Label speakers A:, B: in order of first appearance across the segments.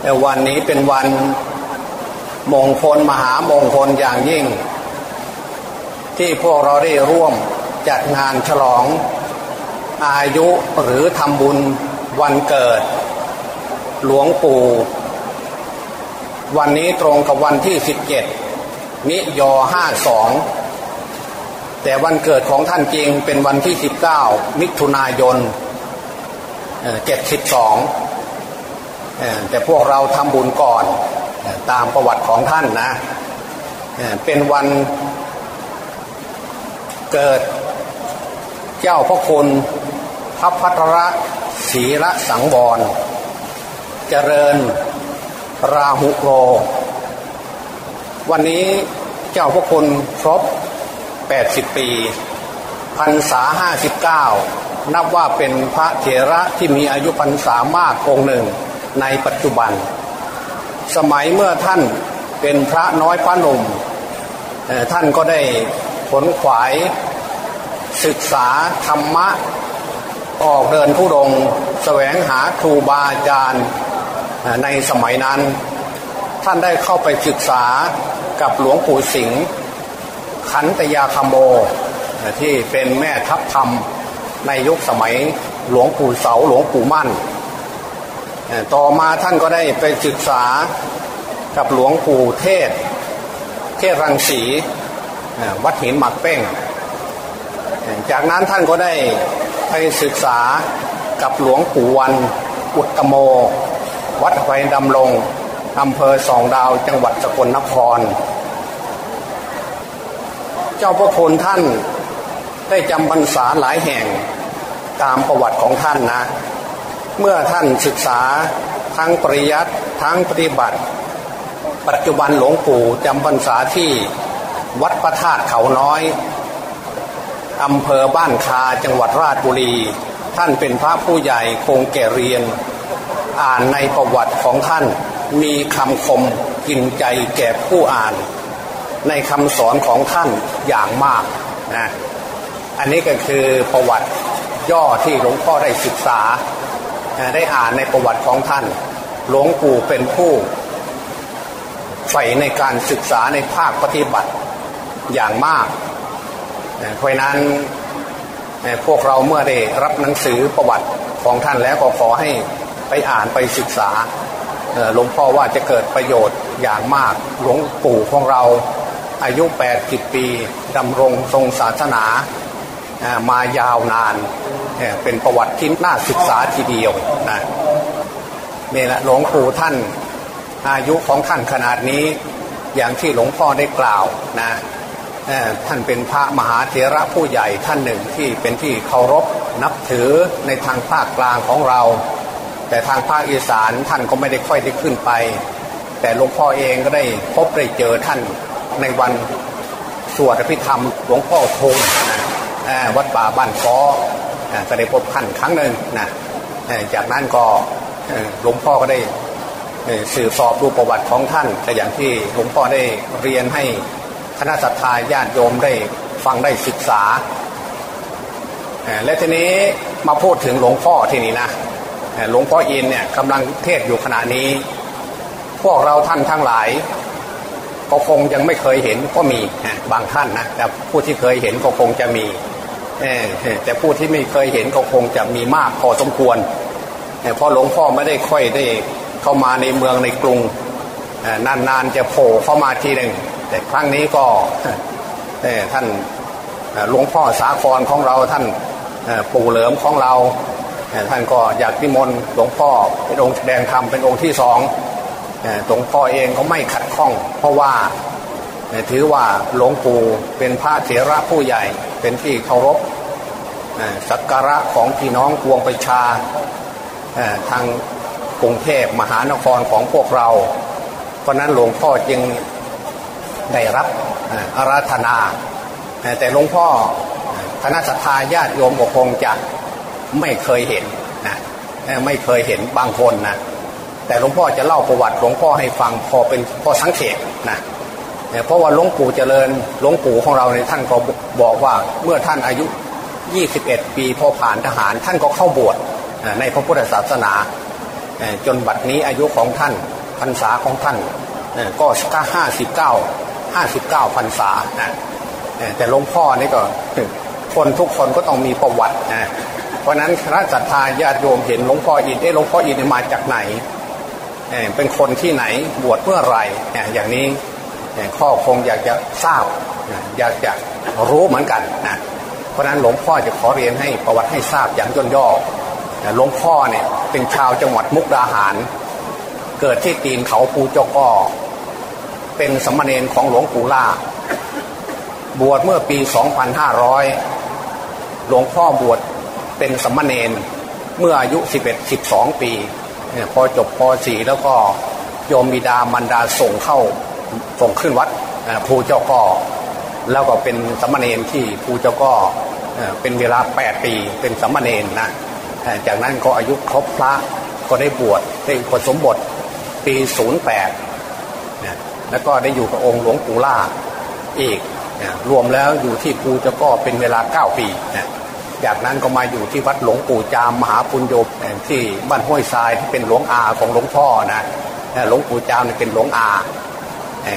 A: แต่วันนี้เป็นวันมงคลมหามงคลอย่างยิ่ง ที่พวกเราได้ร่วมจัดงานฉลอง อายุหรือทำบุญวันเกิด หลวงปู่ วันนี้ตรงกับวันที่ 17 มิยอห้าสองแต่วันเกิดของท่านจริงเป็นวันที่ 19 มิถุนายนเจ็ดสิบสอง แต่พวกเราทำบุญก่อนตามประวัติของท่านนะเป็นวันเกิดเจ้าพระคุณพระพัทรศรีละสังวร เจริญราหุโร วันนี้เจ้าพระคุณครบ 80 ปีพรรษา 59 นับว่าเป็นพระเถระที่มีอายุพรรษามากองหนึ่ง ในปัจจุบัน สมัยเมื่อท่านเป็นพระน้อยพระหนุ่มท่านก็ได้ผลขวายศึกษาธรรมะ ออกเดินผู้ดงแสวงหาครูบาอาจารย์ในสมัยนั้น ท่านได้เข้าไปศึกษากับหลวงปู่สิงห์ขันตยาคโม ที่เป็นแม่ทัพธรรมในยุคสมัยหลวงปู่เสาหลวงปู่มั่น ต่อมาท่านก็ได้ไปศึกษากับหลวงปู่เทศ เทศรังสีวัดหินหมักเป้ง จากนั้นท่านก็ได้ไปศึกษากับหลวงปู่วันอุตโม วัดไฟดำลงอำเภอสองดาวจังหวัดสกลนคร เจ้าพระคุณท่านได้จำพรรษาหลายแห่งตามประวัติของท่านนะ เมื่อท่านศึกษาทั้งปริยัติทั้งปฏิบัติ ปัจจุบันหลวงปู่จำพรรษาที่วัดพระธาตุเขาน้อยอำเภอบ้านคาจังหวัดราชบุรี ท่านเป็นพระผู้ใหญ่คงแก่เรียน อ่านในประวัติของท่านมีคำคมกินใจแก่ผู้อ่าน ในคำสอนของท่านอย่างมากนะอันนี้ก็คือประวัติย่อที่หลวงพ่อได้ศึกษา ได้อ่านในประวัติของท่าน หลวงปู่เป็นผู้ใฝ่ในการศึกษาในภาคปฏิบัติอย่างมาก เพราะนั้นพวกเราเมื่อได้รับหนังสือประวัติของท่านแล้วก็ขอให้ไปอ่านไปศึกษาหลวงพ่อว่าจะเกิดประโยชน์อย่างมาก หลวงปู่ของเราอายุ 80 ปีดำรงทรงศาสนา มายาวนาน เป็นประวัติที่น่าศึกษาทีเดียวนะนี่แหละหลวงปู่ท่านอายุของท่านขนาดนี้อย่างที่หลวงพ่อได้กล่าวนะท่านเป็นพระมหาเถระผู้ใหญ่ท่านหนึ่งที่เป็นที่เคารพนับถือในทางภาคกลางของเรา แต่ทางภาคอีสานท่านก็ไม่ได้ค่อยได้ขึ้นไป แต่หลวงพ่อเองก็ได้พบได้เจอท่านในวันสวดอภิธรรมหลวงพ่อทง วัดป่าบ้านฟ้อก็ได้พบท่านครั้งหนึ่งนะจากนั้นก็หลวงพ่อก็ได้สื่อสอบดูประวัติของท่านแต่อย่างที่หลวงพ่อได้เรียนให้คณะสัตยาญาติโยมได้ฟังได้ศึกษา และทีนี้มาพูดถึงหลวงพ่อที่นี่นะหลวงพ่ออินเนี่ยกำลังเทศอยู่ขณะนี้ พวกเราท่านทั้งหลาย ก็คงยังไม่เคยเห็นก็มีบางท่านนะแต่ผู้ที่เคยเห็นก็คงจะมี แต่ผู้ที่ไม่เคยเห็นก็คงจะมีมากพอสมควรเพราะหลวงพ่อไม่ได้ค่อยได้เข้ามาในเมืองในกรุงนานๆจะโผล่เข้ามาทีหนึ่งแต่ครั้งนี้ก็ท่านหลวงพ่อสาครของเราท่านปู่เหลิมของเราท่านก็อยากนิมนต์หลวงพ่อเป็นองค์แสดงธรรมเป็นองค์ที่สองหลวงพ่อเองก็ไม่ขัดข้อง เพราะว่า ถือว่าหลวงปู่เป็นพระเถระผู้ใหญ่เป็นที่เคารพสักการะของพี่น้องกวงประชาทางกรุงเทพมหานครของพวกเรา เพราะนั้นหลวงพ่อจึงได้รับอาราธนา แต่หลวงพ่อคณะสัตยาติโยมก็คงจะไม่เคยเห็นนะไม่เคยเห็นบางคนนะแต่หลวงพ่อจะเล่าประวัติหลวงพ่อให้ฟังพอเป็นพอสังเกตนะ เพราะว่าหลวงปู่เจริญหลวงปู่ของเราในท่านก็บอกว่าเมื่อท่านอายุ 21 ปีพอผ่านทหารท่านก็เข้าบวชในพระพุทธศาสนา จนบัดนี้อายุของท่านพรรษาของท่านก็ก็ห้าสิบเก้าห้าสิบเก้าพรรษาแต่หลวงพ่อนี่ก็คนทุกคนก็ต้องมีประวัตินะเพราะนั้นคณะศรัทธาญาติโยมเห็นหลวงพ่ออินเอ้หลวงพ่ออินมาจากไหนเป็นคนที่ไหนบวชเมื่อไรอย่างนี้ ข้อคงอยากจะทราบอยากจะรู้เหมือนกันนะเพราะนั้นหลวงพ่อจะขอเรียนให้ประวัติให้ทราบอย่างย่นย่อหลวงพ่อเนี่ยเป็นชาวจังหวัดมุกดาหาร เกิดที่ตีนเขาภูจก็เป็นสมณเณรของหลวงปู่ล่า บวชเมื่อปี 2500 หลวงพ่อบวชเป็นสมณเณรเมื่ออายุ 11-12 ปี พอจบป .4 แล้วก็โยมบิดามันดาส่งเข้า ส่งขึ้นวัดภูเจ้าก็แล้วก็เป็นสมณเณรที่ภูเจ้าก็เป็นเวลา 8 ปีเป็นสมณเณรนะจากนั้นก็อายุครบพระก็ได้บวชได้ผสมบทปี 08แล้วก็ได้อยู่กับองค์หลวงปู่ล่าอีกรวมแล้วอยู่ที่ภูเจ้าก็เป็นเวลา 9 ปีนะจากนั้นก็มาอยู่ที่วัดหลวงปู่จามมหาปุญโยที่บ้านห้วยทรายที่เป็นหลวงอาของหลวงพ่อนะหลวงปู่จามเป็นหลวงอา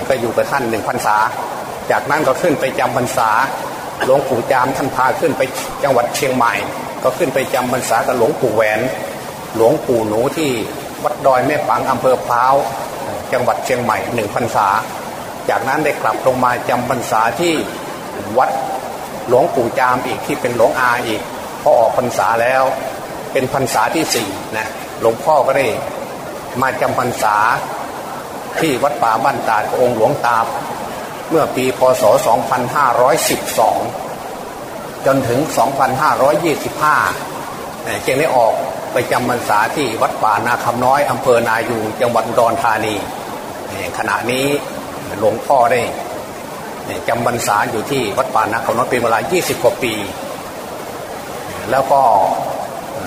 A: ก็อยู่กับท่านหนึ่งพรรษา จากนั้นก็ขึ้นไปจำพรรษาหลวงปู่จามท่านพาขึ้นไปจังหวัดเชียงใหม่ ก็ขึ้นไปจำพรรษากับหลวงปู่แหวน หลวงปู่หนูที่วัดดอยแม่ปังอำเภอพร้าวจังหวัดเชียงใหม่หนึ่งพรรษา จากนั้นได้กลับลงมาจำพรรษาที่วัดหลวงปู่จามอีกที่เป็นหลวงอาอีกพอออกพรรษาแล้วเป็นพรรษาที่สี่นะหลวงพ่อก็ได้มาจำพรรษา ที่วัดป่าบ้านตาดองค์หลวงตา เมื่อปีพศ 2512 จนถึง 2525 จึงได้ออกไปจำพรรษาที่วัดป่านาคำน้อยอำเภอนายูจังหวัดอุดรธานี ขณะนี้หลวงพ่อได้จำบรรษาอยู่ที่วัดป่านาคำน้อยเป็นเวลา 20 กว่าปี แล้วก็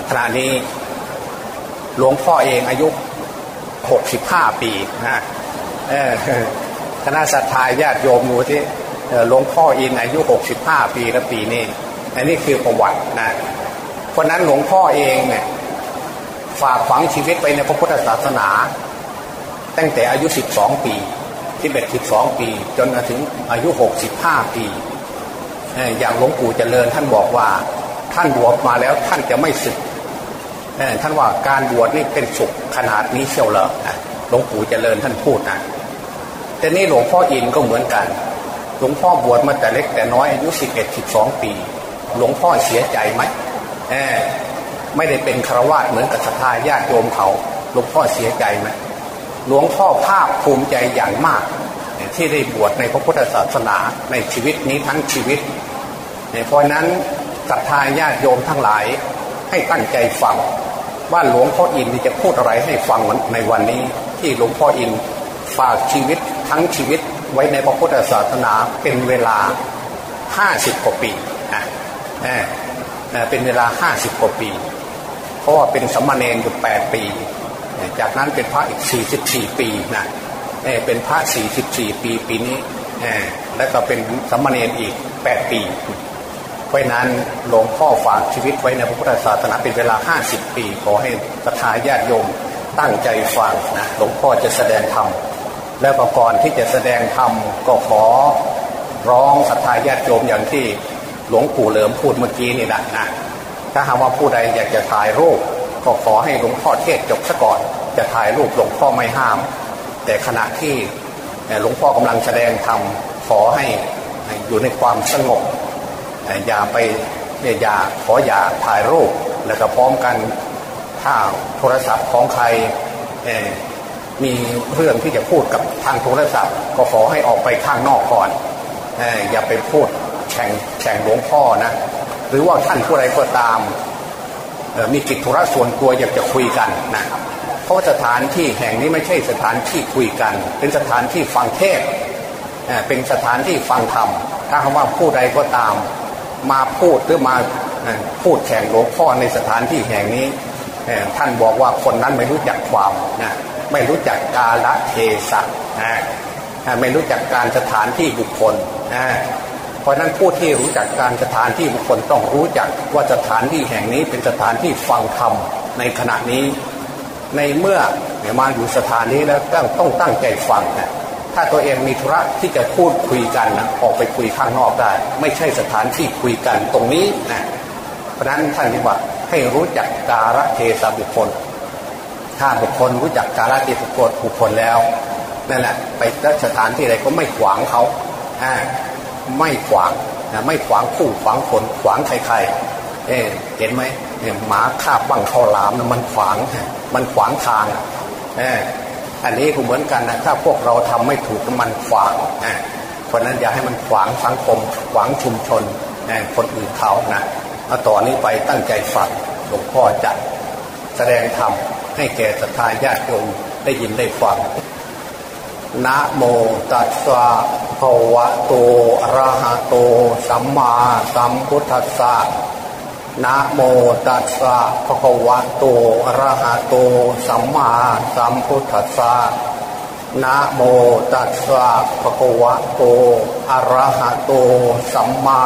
A: ขณะนี้หลวงพ่อเองอายุ 65 ปีนะ คณะสัตยาญาติโยมอยู่ที่หลวงพ่ออินอายุ 65 ปีแล้วปีนี้ อันนี้คือประวัตินะเพราะนั้นหลวงพ่อเองเนี่ยฝากฝังชีวิตไปในพระพุทธศาสนา ตั้งแต่อายุ 12 ปีที่เบ็ดสิบสองปี จนถึงอายุหกสิบห้าปี อย่างหลวงปู่เจริญท่านบอกว่าท่านบวชมาแล้วท่านจะไม่สึกท่านว่าการบวชนี่เป็นสุขขนาดนี้เชียวเหรอหลวงปู่เจริญท่านพูดนะ แต่นี่หลวงพ่ออินก็เหมือนกัน หลวงพ่อบวชมาแต่เล็กแต่น้อยอายุสิบเอ็ดสิบสองปี หลวงพ่อเสียใจไหมไม่ได้เป็นครวาสเหมือนกับศรัทธาญาติโยมเขา หลวงพ่อเสียใจไหมหลวงพ่อภาคภูมิใจอย่างมาก ที่ได้บวชในพระพุทธศาสนาในชีวิตนี้ทั้งชีวิตเพราะนั้นศรัทธาญาติโยมทั้งหลายให้ตั้งใจฟังว่าหลวงพ่ออินจะพูดอะไรให้ฟังในวันนี้ที่หลวงพ่ออิน ฝากชีวิตทั้งชีวิตไว้ในพระพุทธศาสนาเป็นเวลาห้าสิบกว่าปีนะเป็นเวลาห้าสิบกว่าปี เพราะว่าเป็นสมณเณรอยู่แปดปี จากนั้นเป็นพระอีก 44 ปีนะเป็นพระ 44 ปีปีนี้แล้วก็เป็นสมณเณรอีก 8 ปี เพราะนั้นหลวงพ่อฝากชีวิตไว้ในพระพุทธศาสนาเป็นเวลา 50 ปี ขอให้ศรัทธาญาติโยมตั้งใจฟังนะหลวงพ่อจะแสดงธรรม แล้วก็ก่อนที่จะแสดงธรรมก็ขอร้องศรัทธาญาติโยมอย่างที่หลวงปู่เหลิมพูดเมื่อกี้นี่แหละนะถ้าหากว่าผู้ใดอยากจะถ่ายรูป ก็ขอให้หลวงพ่อเทศจบซะก่อน จะถ่ายรูปหลวงพ่อไม่ห้าม แต่ขณะที่หลวงพ่อกำลังแสดงธรรมขอให้อยู่ในความสงบอย่าไปอย่าขออย่าถ่ายรูปแล้วก็พร้อมกันถ้าโทรศัพท์ของใคร มีเรื่องที่จะพูดกับทางโทรศัพท์ ก็ขอให้ออกไปข้างนอกก่อนอย่าไปพูดแข่งแข่งหลวงพ่อนะ หรือว่าท่านผู้ใดก็ตามมีกิจธุระส่วนตัวอยากจะคุยกันนะเพราะสถานที่แห่งนี้ไม่ใช่สถานที่คุยกัน เป็นสถานที่ฟังเทศเป็นสถานที่ฟังธรรมถ้าคำว่าผู้ใดก็ตาม มาพูดหรือมาพูดแข่งหลวงพ่อในสถานที่แห่งนี้ท่านบอกว่าคนนั้นไม่รู้จักความนะ ไม่รู้จักกาลเทศะนะไม่รู้จักการสถานที่บุคคลนะราะนั้นผู้ที่รู้จักการสถานที่บุคคลต้องรู้จักว่าสถานที่แห่งนี้เป็นสถานที่ฟังธรรมในขณะนี้ ในเมื่อมาอยู่สถานนี้แล้วต้องต้องตั้งใจฟังนะถ้าตัวเองมีธุระที่จะพูดคุยกันนะออกไปคุยข้างนอกได้ ไม่ใช่สถานที่คุยกันตรงนี้นะเพราะนั้นท่านที่ว่าให้รู้จักการลเทศบุคคล ถ้าบุคคลรู้จักกาลเทศบุคคลบุคคลแล้วนั่นแหละไปสถานที่ใดก็ไม่ขวางเขาไม่ขวางนะไม่ขวางคู่ขวางคนขวางใครๆเเห็นไหมเนี่ยหมาคาบบังข้าวหลามนะมันขวางมันขวางทางออันนี้ก็เหมือนกันนะถ้าพวกเราทำไม่ถูกมันขวางเพราะนั้นอย่าให้มันขวางสังคม ขวางชุมชนคนอื่นเขานะเอาต่อนนี้ไปตั้งใจฟังหลวงพ่อจะแสดงธรรม ให้แก่ศรัทธาญาติโยมได้ยินได้ฟังนะโมตัสสะภะวะโตอะระหะโต สัมมาสัมพุทธัสสะนะโมตัสสะภะวะโตอะระหะโต สัมมาสัมพุทธัสสะนะโมตัสสะภะวะโตอะระหะโต สัมมา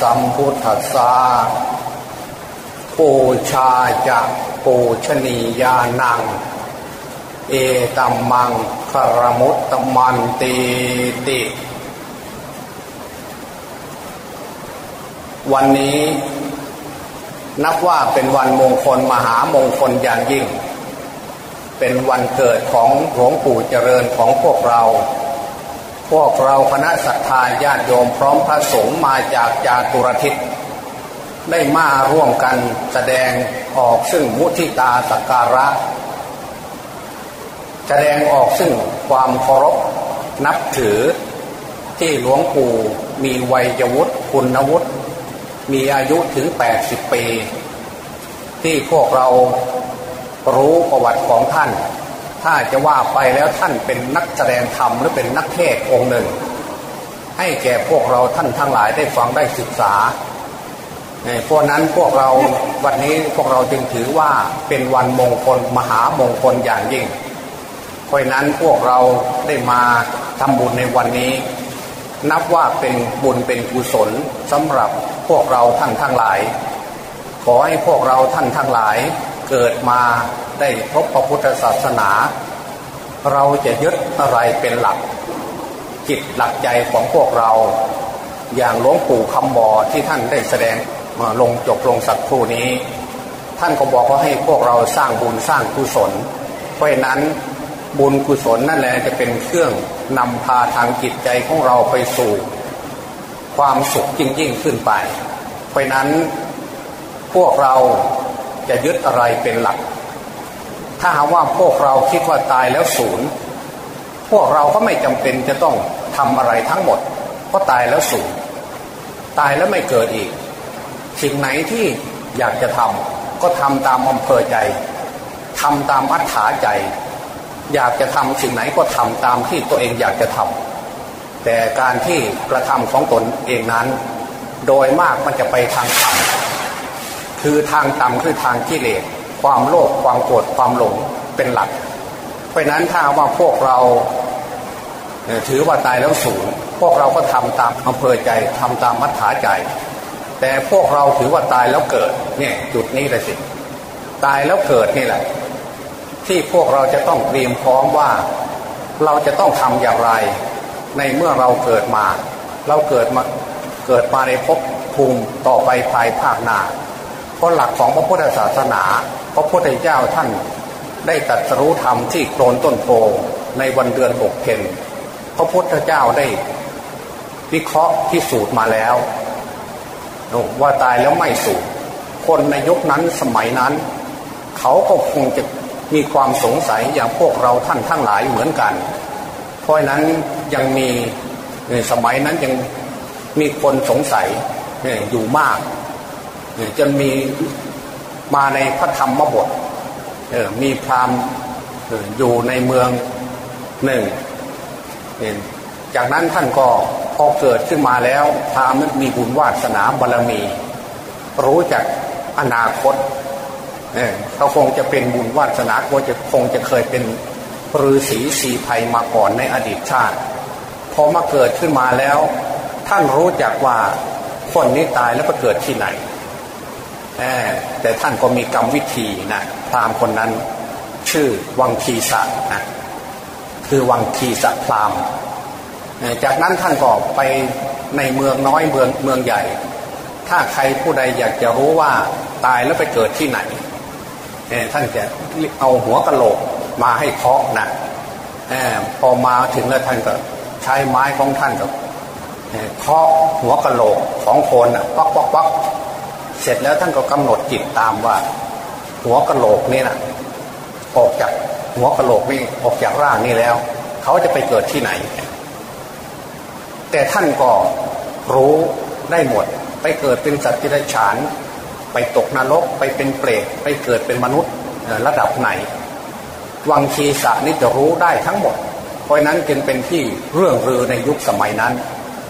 A: สัมพุทธัสสะ ปูชาจะปูชนียานัง เอตัมมังคารมุตตมันตีติ วันนี้นับว่าเป็นวันมงคลมหามงคลอย่างยิ่ง เป็นวันเกิดของหลวงปู่เจริญของพวกเรา พวกเราคณะศรัทธาญาติโยมพร้อมพระสงฆ์มาจากจาตุรทิศ ได้มาร่วมกันแสดงออกซึ่งมุทิตาสักการะ แสดงออกซึ่งความเคารพนับถือที่หลวงปู่มีวัยวุฒิคุณวุฒิมีอายุถึง 80 ปี ที่พวกเรารู้ประวัติของท่าน ถ้าจะว่าไปแล้วท่านเป็นนักแสดงธรรมหรือเป็นนักเทศองค์หนึ่ง ให้แก่พวกเราท่านทั้งหลายได้ฟังได้ศึกษา เพราะนั้นพวกเราวันนี้พวกเราจึงถือว่าเป็นวันมงคลมหามงคลอย่างยิ่ง เพราะนั้นพวกเราได้มาทำบุญในวันนี้ นับว่าเป็นบุญเป็นกุศลสำหรับพวกเราท่านทั้งหลาย ขอให้พวกเราท่านทั้งหลายเกิดมาได้พบพระพุทธศาสนา เราจะยึดอะไรเป็นหลัก จิตหลักใจของพวกเรา อย่างหลวงปู่คำบอที่ท่านได้แสดง ลงจบลงสักครู่นี้ ท่านก็บอกว่าให้พวกเราสร้างบุญสร้างกุศล เพราะนั้นบุญกุศลนั่นแหละจะเป็นเครื่องนำพาทางจิตใจของเราไปสู่ ความสุขยิ่งยิ่งขึ้นไป เพราะนั้นพวกเราจะยึดอะไรเป็นหลัก ถ้าหาว่าพวกเราคิดว่าตายแล้วศูนย์พวกเราก็ไม่จำเป็นจะต้องทำอะไรทั้งหมด เพราะตายแล้วศูนย์ตายแล้วไม่เกิดอีก สิ่งไหนที่อยากจะทำก็ทำตามอำเภอใจทำตามอัธยาใจ อยากจะทำสิ่งไหนก็ทำตามที่ตัวเองอยากจะทำแต่การที่กระทำของตนเองนั้น โดยมากมันจะไปทางต่ำคือทางต่ำคือทางกิเลสความโลภความโกรธความหลงเป็นหลัก เพราะนั้นถ้าว่าพวกเราถือว่าตายแล้วสูญพวกเราก็ทำตามอำเภอใจทำตามมัธยาใจ แต่พวกเราถือว่าตายแล้วเกิด เนี่ย จุดนี้เลยสิ ตายแล้วเกิดนี่แหละ ที่พวกเราจะต้องเตรียมพร้อมว่า เราจะต้องทำอย่างไร ในเมื่อเราเกิดมา เราเกิดมาเกิดมาในภพภูมิต่อไปภายภาคหน้าเพราะหลักของพระพุทธศาสนา พระพุทธเจ้าท่านได้ตรัสรู้ธรรมที่โคลนต้นโพในวันเดือนหกเพนพระพุทธเจ้าได้วิเคราะห์พิสูจน์มาแล้ว ว่าตายแล้วไม่สูญคนในยุคนั้นสมัยนั้น เขาก็คงจะมีความสงสัยอย่างพวกเราท่านทั้งหลายเหมือนกัน เพราะนั้นยังมีสมัยนั้นยังมีคนสงสัยอยู่มากจนมีมาในพระธรรมบทมีพราหมณ์อยู่ในเมืองหนึ่งจากนั้นท่านก็ พอเกิดขึ้นมาแล้วพราหมณ์มีบุญวาสนาบารรมี รู้จักอนาคตเขาคงจะเป็นบุญวาสนาคงจะคงจะเคยเป็นฤาษีสีภัยมาก่อนในอดีตชาติพอมาเกิดขึ้นมาแล้ว ท่านรู้จักว่าคนนี้ตายแล้วไปเกิดที่ไหนแต่ท่านก็มีกรรมวิธีนะพรามคนนั้นชื่อวังคีสะนะคือวังคีสะพราม จากนั้นท่านก็ไปในเมืองน้อยเมืองเมืองใหญ่ ถ้าใครผู้ใดอยากจะรู้ว่าตายแล้วไปเกิดที่ไหนท่านจะเอาหัวกะโหลกมาให้เคาะนะพอมาถึงแล้วท่านก็ใช้ไม้ของท่านกับเคาะหัวกะโหลกของคนอะปักปักปักเสร็จแล้วท่านก็กำหนดจิตตามว่า หัวกะโหลกนี่นะออกจากหัวกะโหลกนี่ออกจากร่างนี่แล้ว เขาจะไปเกิดที่ไหน แต่ท่านก็รู้ได้หมด ไปเกิดเป็นสัตว์ที่ไรฉาน ไปตกนรกไปเป็นเปรตไปเกิดเป็นมนุษย์ระดับไหน วังคีสะนี่จะรู้ได้ทั้งหมด เพราะนั้นจึงเป็นที่เรื่องรือในยุคสมัยนั้น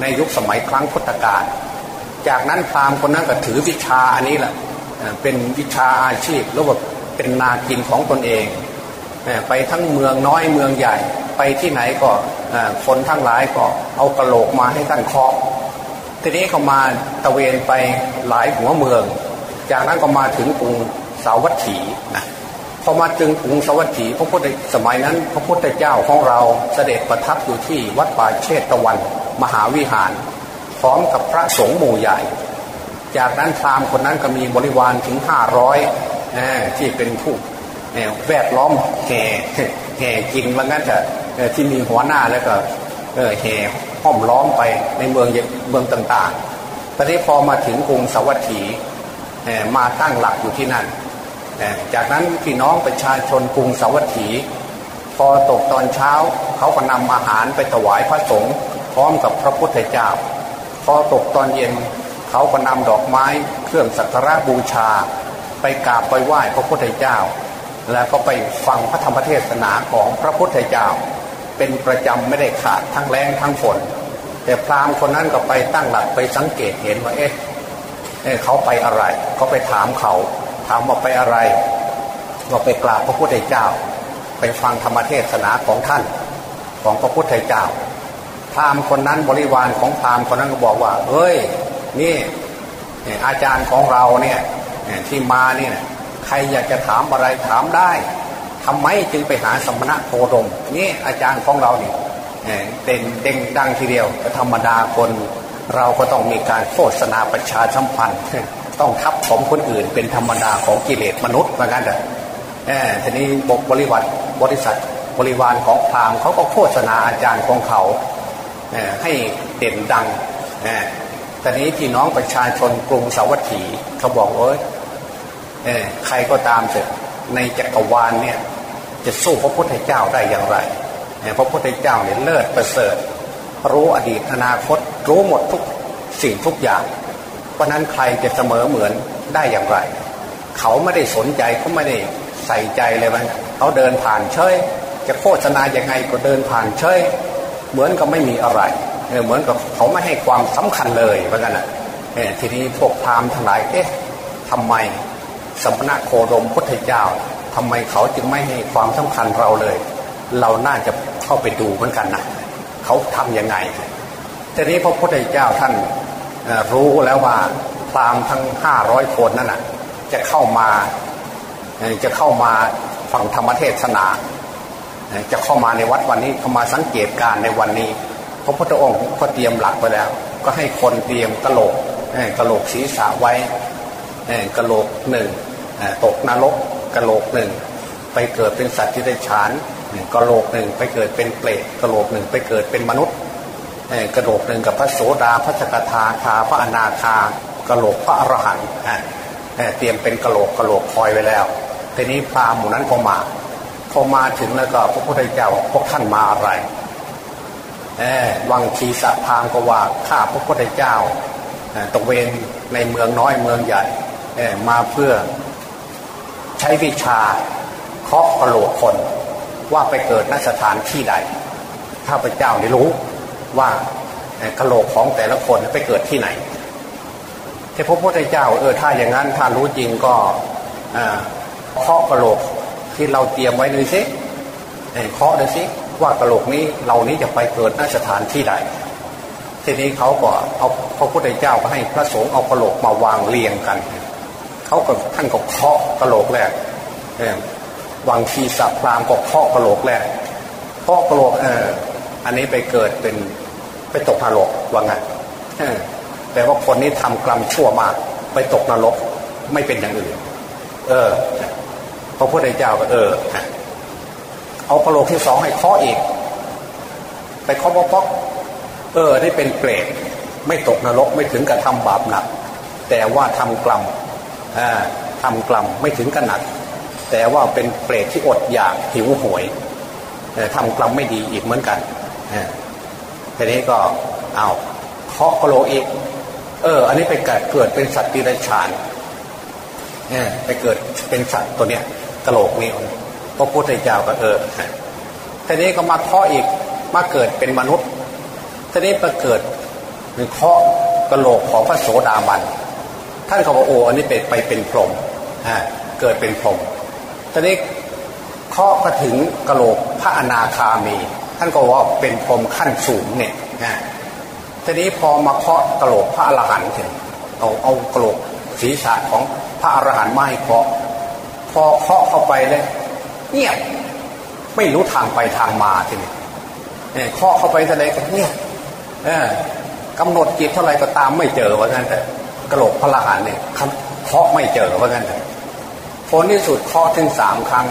A: ในยุคสมัยครั้งพุทธกาลจากนั้นพราหมณ์คนนั้นก็ถือวิชาอันนี้แหละเป็นวิชาอาชีพแล้วว่าเป็นนากินของตนเอง ไปทั้งเมืองน้อยเมืองใหญ่ ไปที่ไหนก็ คนทั้งหลายก็เอากระโหลกมาให้ท่านเคาะทีนี้เขามาตะเวนไปหลายหัวเมือง จากนั้นก็มาถึงกรุงสาวัตถีนะพอมาถึงกรุงสาวัตถีพระพุทธสมัยนั้น พระพุทธเจ้าของเราเสด็จประทับอยู่ที่วัดป่าเชตตะวัน มหาวิหาร พร้อมกับพระสงฆ์หมู่ใหญ่ จากนั้นพราหมณ์คนนั้นก็มีบริวารถึงห้าร้อยที่เป็นผู้แวดล้อมแห่แห่กินว่างั้นเถอะ ที่มีหัวหน้าแล้วก็แห่ห้อมล้อมไปในเมืองเมืองต่างๆ ตอนนี้พอมาถึงกรุงสวัสดีมาตั้งหลักอยู่ที่นั่น จากนั้นพี่น้องประชาชนกรุงสวัสดีพอตกตอนเช้าเขาก็นำอาหารไปถวายพระสงฆ์พร้อมกับพระพุทธเจ้า พอตกตอนเย็นเขาก็นำดอกไม้เครื่องสักการะบูชา ไปกราบไปไหว้พระพุทธเจ้า แล้วก็ไปฟังพระธรรมเทศนาของพระพุทธเจ้า เป็นประจำไม่ได้ขาดทั้งแรงทั้งฝน แต่พราหมณ์คนนั้นก็ไปตั้งหลักไปสังเกตเห็นว่าเอ๊ะเขาไปอะไรเขาไปถามเขา ถามว่าไปอะไรก็ไปกราบพระพุทธเจ้า ไปฟังธรรมเทศนาของท่านของพระพุทธเจ้าพราหมณ์คนนั้นบริวารของพราหมณ์คนนั้นก็บอกว่าเฮ้ยนี่อาจารย์ของเราเนี่ยที่มาเนี่ยใครอยากจะถามอะไรถามได้ ทำไมจึงไปหาสมณะโคดมนี่อาจารย์ของเราเนี่ยเด่นเด่งดังทีเดียวธรรมดาคนเราก็ต้องมีการโฆษณาประชาสัมพันธ์ ต้องทับผมคนอื่น เป็นธรรมดาของกิเลสมนุษย์เหมือนกันเถอะทีนี้บกบริวัติบริษัทบริวารของพราหมณ์เขาก็โฆษณาอาจารย์ของเขาให้เด่นดังแต่นี้พี่น้องประชาชนกรุงสาวัตถีเขาบอกเอ้ยใครก็ตามเถอะในจักรวาลเนี่ย จะสู้พระพุทธเจ้าได้อย่างไรพระพุทธเจ้าเนี่ยเลิศประเสริฐ รู้อดีตอนาคต รู้หมดทุกสิ่งทุกอย่าง เพราะนั้นใครจะเสมอเหมือนได้อย่างไร เขาไม่ได้สนใจเขาไม่ได้ใส่ใจเลยมันเขาเดินผ่านเฉยจะโฆษณาอย่างไงก็เดินผ่านเฉยเหมือนกับไม่มีอะไรเหมือนกับเขาไม่ให้ความสำคัญเลยเหมือนกันอะทีนี้พวกพราหมณ์ทั้งหลายเอ๊ะทำไมสมณะโคดมพุทธเจ้า ทำไมเขาจึงไม่ให้ความสำคัญเราเลย เราน่าจะเข้าไปดูเหมือนกันนะเขาทํำยังไงทีนี้พระพุทธเจ้าท่านรู้แล้วว่าพราหมณ์ทั้งห้าร้อยคนนั่นนะจะเข้ามาจะเข้ามาฟังธรรมเทศนา จะเข้ามาในวัดวันนี้เข้ามาสังเกตการในวันนี้ พระพุทธองค์ก็เตรียมหลักไปแล้ว ก็ให้คนเตรียมกระโหลกกระโหลกศีรษะไว้กระโหลกหนึ่งตกนรก กระโหลกหนึ่งไปเกิดเป็นสัตว์ที่ได้ฉานกระโหลกหนึ่งไปเกิดเป็นเปรตกระโหลกหนึ่งไปเกิดเป็นมนุษย์กระโหลกหนึ่งกับพระโสดาพระสกทาคาพระอนาคากระโหลกพระอรหันต์เตรียมเป็นกระโหลกกระโหลกคอยไว้แล้วทีนี้พราหมู่นั้นพอมาพอมาถึงแล้วก็พระพุทธเจ้าพวกท่านมาอะไรวังคีสะพามก็ว่าข้าพระพุทธเจ้าตะเวนในเมืองน้อยเมืองใหญ่มาเพื่อ ใช้วิชาเคาะกระโหลกคนว่าไปเกิดนสถานที่ใดถ้าพเจ้าได้รู้ว่ากระโหลกของแต่ละคนไปเกิดที่ไหนแต่พระพุทธเจ้าเออถ้าอย่างนั้นถ้ารู้จริงก็เคาะกระโหลกที่เราเตรียมไว้เลยสิเคาะเลยสิว่ากระโหลกนี้เรานี้จะไปเกิดนสถานที่ใดทีนี้เขาก็เอาพระพุทธเจ้าก็ให้พระสงฆ์เอากระโหลกมาวางเรียงกัน เขาก็ท่านก็เคาะกระโหลกแรกวังคีสับพรามก็เคาะกระโหลกแรกเคาะกระโหลกเอออันนี้ไปเกิดเป็นไปตกนรกว่างั้นแต่ว่าคนนี้ทำกรรมชั่วมากไปตกนรกไม่เป็นอย่างอื่น เออพระพุทธเจ้าก็เออ เอากระโหลกที่สองให้เคาะอีก ไปเคาะป๊อกเออ ได้เป็นเปรตไม่ตกนรกไม่ถึงกับทำบาปหนัก แต่ว่าทำกรรม ทำกรรมไม่ถึงกันหนักแต่ว่าเป็นเปรตที่อดอยากหิวโหวยทำกรรมไม่ดีอีกเหมือนกันทีนี้ก็เอาเคาะกระโหลกอีก เออ อันนี้ไปเกิดเกิดเป็นสัตว์ติรฉานเนี่ยไปเกิดเป็นสัตว์ตัวเนี้ยกระโหลกนี้พระพุทธเจ้าก็เออทีนี้ก็มาเคาะอีกมาเกิดเป็นมนุษย์ทีนี้มาเกิดเป็นเคาะกระโหลกของพระโสดาบัน ท่านเขาบอกโอ้อันนี้เป็นไปเป็นพรหมเกิดเป็นพรหมทีนี้เคาะก็ถึงกระโหลกพระอนาคามี ท่านก็ว่าเป็นพรหมขั้นสูงเนี่ยนะทีนี้พอมาเคาะกระโหลกพระอรหันต์ถึงเอาเอากระโหลกศีรษะของพระอรหันต์มาให้เคาะพอเคาะเข้าไปเลยเงียบไม่รู้ทางไปทางมาทีนี้เนี่ยเคาะเข้าไปแสดงกันเงียบกำหนดจิตเท่าไรก็ตามไม่เจอว่างั้นแต่ กระโหลกพระรหันต์เนี่ยเคาะไม่เจอว่าะงั้นผลที่สุดเคาะถึงสามครั้ง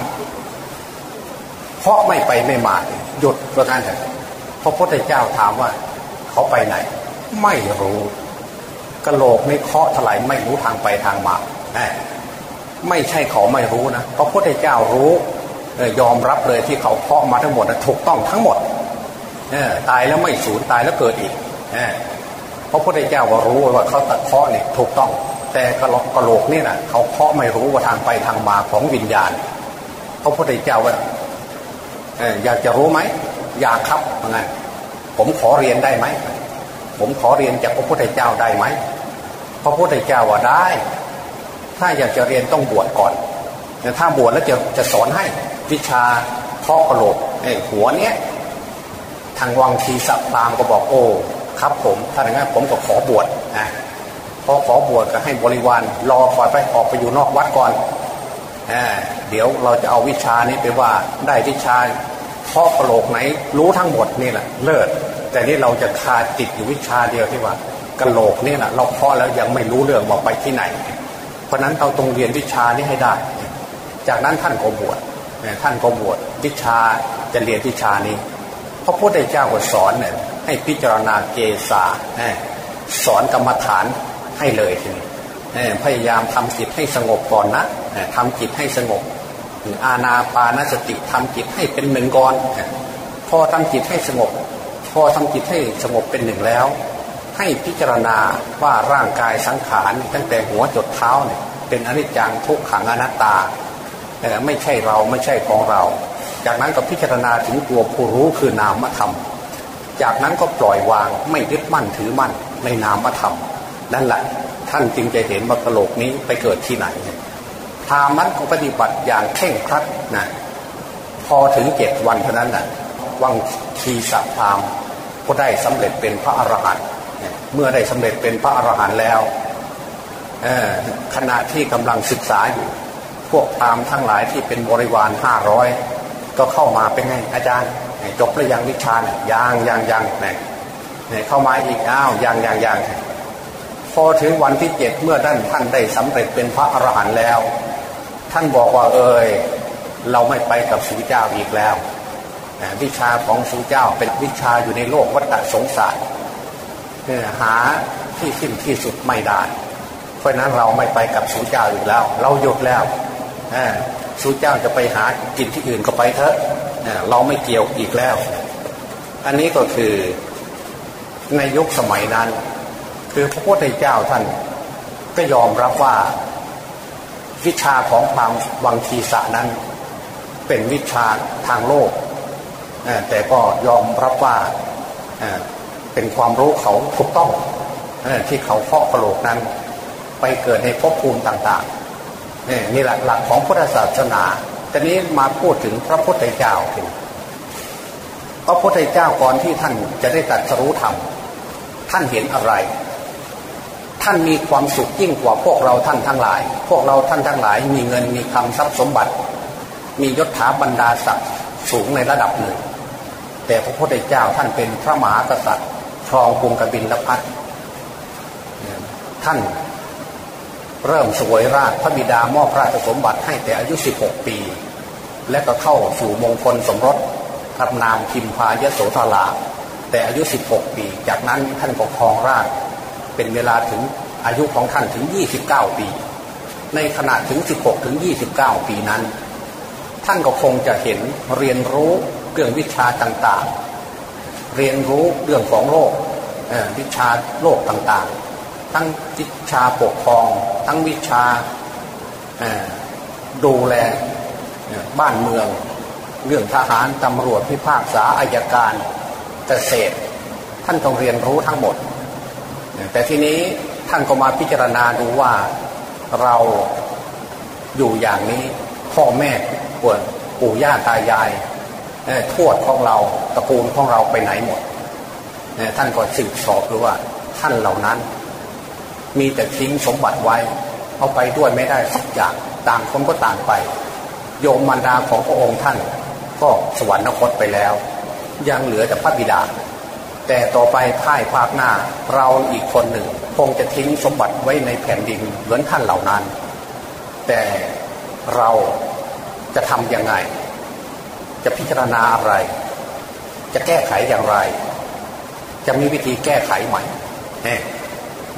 A: เคาะไม่ไปไม่มาหยุดว่าะงั้นแต่พระพุทธเจ้าถามว่า เขาไปไหน ไม่รู้กระโหลกนี่เคาะเท่าไหร่ไม่รู้ทางไปทางมาไม่ใช่เขาไม่รู้นะพระพุทธเจ้ารู้ยอมรับเลยที่เขาเคาะมาทั้งหมดถูกต้องทั้งหมดตายแล้วไม่สูญตายแล้วเกิดอีก พระพุทธเจ้าก็รู้ว่าเขาตัดเคาะเนี่ยถูกต้อง แต่กระโหลกกระโหลกนี่นะเขาเคาะไม่รู้ว่าทางไปทางมาของวิญญาณ พระพุทธเจ้าว่าอยากจะรู้ไหมอยากครับงั้นผมขอเรียนได้ไหมผมขอเรียนจากพระพุทธเจ้าได้ไหมพระพุทธเจ้าว่าได้ ถ้าอยากจะเรียนต้องบวชก่อนแต่ถ้าบวชแล้วจะจะสอนให้วิชาเคาะกระโหลกไอ้หัวเนี้ยทางวังทีสับตามก็บอกโอ้ ครับผมถ้าอย่างนั้นผมก็ขอบวชนะพอขอบวชก็ให้บริวารรอคอยไปออกไปอยู่นอกวัดก่อนอเดี๋ยวเราจะเอาวิชานี้ไปว่าได้วิชาเคาะกระโหลกไหนรู้ทั้งหมดนี่แหละเลิศแต่นี่เราจะคาติดอยู่วิชาเดียวที่ว่ากระโหลกนี่แหละเราเคาะแล้วยังไม่รู้เรื่องว่าไปที่ไหน เพราะนั้นเราต้องเรียนวิชานี้ให้ได้ จากนั้นท่านก็บวชท่านก็บวชวิชาจะเรียนวิชานี้พระพุทธเจ้าก็สอนเนี่ย ให้พิจารณาเกษาสอนกรรมฐานให้เลยทีนี้พยายามทำจิตให้สงบก่อนนะทำจิตให้สงบอาณาปานสติทำจิตให้เป็นหนึ่งก่อนพอทำจิตให้สงบ พอทำจิตให้สงบเป็นหนึ่งแล้ว ให้พิจารณาว่าร่างกายสังขารตั้งแต่หัวจดเท้าเนี่ยเป็นอนิจจังทุกขังอนัตตาไม่ใช่เราไม่ใช่ของเรา จากนั้นก็พิจารณาถึงตัวผู้รู้คือนามธรรม จากนั้นก็ปล่อยวางไม่ยึดมั่นถือมั่นในนามธรรม นั่นแหละท่านจึงจะเห็นว่ากระโหลกนี้ไปเกิดที่ไหนทามันก็ปฏิบัติอย่างเข่งครัดนะพอถึงเจ็ดวันเท่านั้นนะ่ะวังคีสัพามก็ได้สำเร็จเป็นพระอรหันต์เมื่อได้สำเร็จเป็นพระอรหันต์แล้วขณะที่กำลังศึกษาอยู่ พวกตามทั้งหลายที่เป็นบริวารห้าร้อยก็เข้ามาเป็นไงอาจารย์ จบแล้วยังวิชาเนี่ยยังยังยังเนี่ยเข้ามาอีกอ้าวยังยังยังพอถึงวันที่เจ็ดเมื่อท่านท่านได้สำเร็จเป็นพระอรหันต์แล้ว ท่านบอกว่าเอยเราไม่ไปกับสุเจ้าอีกแล้ว วิชาของสุเจ้าเป็นวิชาอยู่ในโลกวัฏสงสารหาที่สิ้นที่สุดไม่ได้ เพราะนั้นเราไม่ไปกับสุเจ้าอีกแล้ว เราหยุดแล้วสุเจ้าจะไปหากินที่อื่นก็ไปเถอะ เราไม่เกี่ยวอีกแล้ว อันนี้ก็คือในยุคสมัยนั้น คือพระพุทธเจ้าท่านก็ยอมรับว่า วิชาของพรามวังคีสะนั้น เป็นวิชาทางโลก แต่ก็ยอมรับว่าเป็นความรู้เขาถูกต้องที่เขาเคาะกระโหลกนั้น ไปเกิดในภพภูมิต่างๆนี่แหละหลักของพุทธศาสนา ตอนนี้มาพูดถึงพระพุทธเจ้าพระพุทธเจ้าก่อนที่ท่านจะได้ตัดสรู้ธรรม ท่านเห็นอะไร ท่านมีความสุขยิ่งกว่าพวกเราท่านทั้งหลาย พวกเราท่านทั้งหลาย มีเงินมีคำทรัพย์สมบัติ มียศถาบรรดาศักดิ์สูงในระดับหนึ่ง แต่พระพุทธเจ้าท่านเป็นพระมหากษัตริย์ครองกรุงกบินลพัทท่าน เริ่มสวยราชพระบิดามอบราชสมบัติให้แต่อายุ 16 ปี และก็เข้าสู่มงคลสมรสกับนามพิมพายโสธราแต่อายุ 16 ปี จากนั้นท่านก็ครองราชเป็นเวลาถึงอายุของท่านถึง 29 ปี ในขณะถึง 16 ถึง 29 ปีนั้น ท่านก็คงจะเห็นเรียนรู้เรื่องวิชาต่างๆ เรียนรู้เรื่องของโลกวิชาโลกต่างๆ ทั้งวิชาปกครอง ทั้งวิชาดูแลบ้านเมือง เรื่องทหารตำรวจพิพากษาอายการเกษตร ท่านต้องเรียนรู้ทั้งหมด แต่ทีนี้ท่านก็มาพิจารณาดูว่าเราอยู่อย่างนี้พ่อแม่ปวดปู่ย่าตายายทวดของเราตระกูลของเราไปไหนหมด ท่านก็สืบสอบดูว่าท่านเหล่านั้น มีแต่ทิ้งสมบัติไว้ เอาไปด้วยไม่ได้สักอย่างต่างคนก็ต่างไป โยมมารดาของพระองค์ท่าน ก็สวรรคตไปแล้ว ยังเหลือแต่พระบิดา แต่ต่อไปพ่ายภาคหน้าเราอีกคนหนึ่ง คงจะทิ้งสมบัติไว้ในแผ่นดินเหมือนท่านเหล่านั้น แต่เราจะทำยังไง จะพิจารณาอะไร จะแก้ไขอย่างไร จะมีวิธีแก้ไขใหม่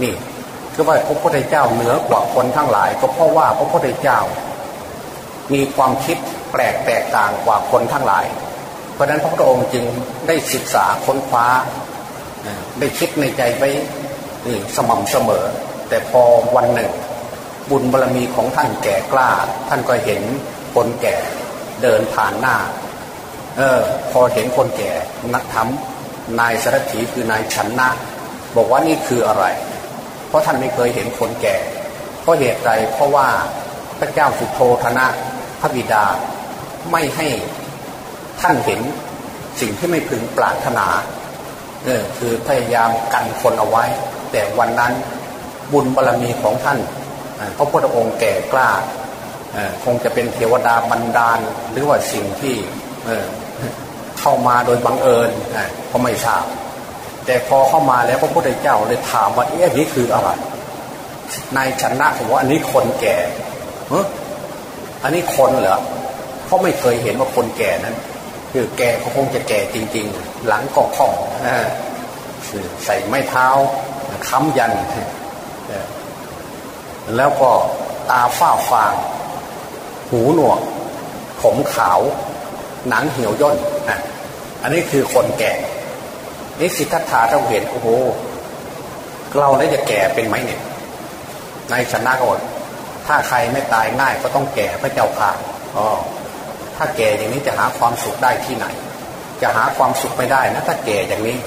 A: นี่ คือว่าพระพุทธเจ้าเหนือกว่าคนทั้งหลาย ก็เพราะว่าพระพุทธเจ้า มีความคิดแปลกแตกต่างกว่าคนทั้งหลาย เพราะนั้นพระพุทธองค์จึงได้ศึกษาค้นคว้าได้คิดในใจไว้สม่ำเสมอ แต่พอวันหนึ่ง บุญบารรมีของท่านแก่กล้า ท่านก็เห็นคนแก่เดินผ่านหน้า เออ พอเห็นคนแก่นักธรรมนายสารถีคือนายชันนะ บอกว่านี่คืออะไร เพราะท่านไม่เคยเห็นคนแก่ เพราะเหตุใดเพราะว่าพระเจ้าสุโธธนะพระบิดาไม่ให้ท่านเห็นสิ่งที่ไม่พึงปรารถนาเออคือพยายามกันคนเอาไว้ แต่วันนั้นบุญบารรมีของท่านพระพุทธองค์แก่กล้าคงจะเป็นเทวดาบันดาล หรือว่าสิ่งที่เข้ามาโดยบังเอิญก็ไม่ทราบ แต่พอเข้ามาแล้วพระพุทธเจ้าเลยถามว่าเอ๊ะนี้คืออะไรนายชนะผมว่าอันนี้คนแก่เอออันนี้คนเหรอเขาะไม่เคยเห็นว่าคนแก่นั้น คือแก่เขาคงจะแก่จริง ๆ หลังกอกของใส่ไม้เท้าค้ำยัน แล้วก็ตาฝ้าฟาง หูหนวก ผมขาว หนังเหี่ยวย่นอันนี้คือคนแก่ นี่สิทธัตถาเราเห็นโอ้โหเราได้จะแก่เป็นไหมเนี่ยในชนะก็ถ้าใครไม่ตายง่ายก็ต้องแก่พระเจ้าค่ะอ๋อถ้าแก่อย่างนี้จะหาความสุขได้ที่ไหน จะหาความสุขไม่ได้นะถ้าแก่อย่างนี้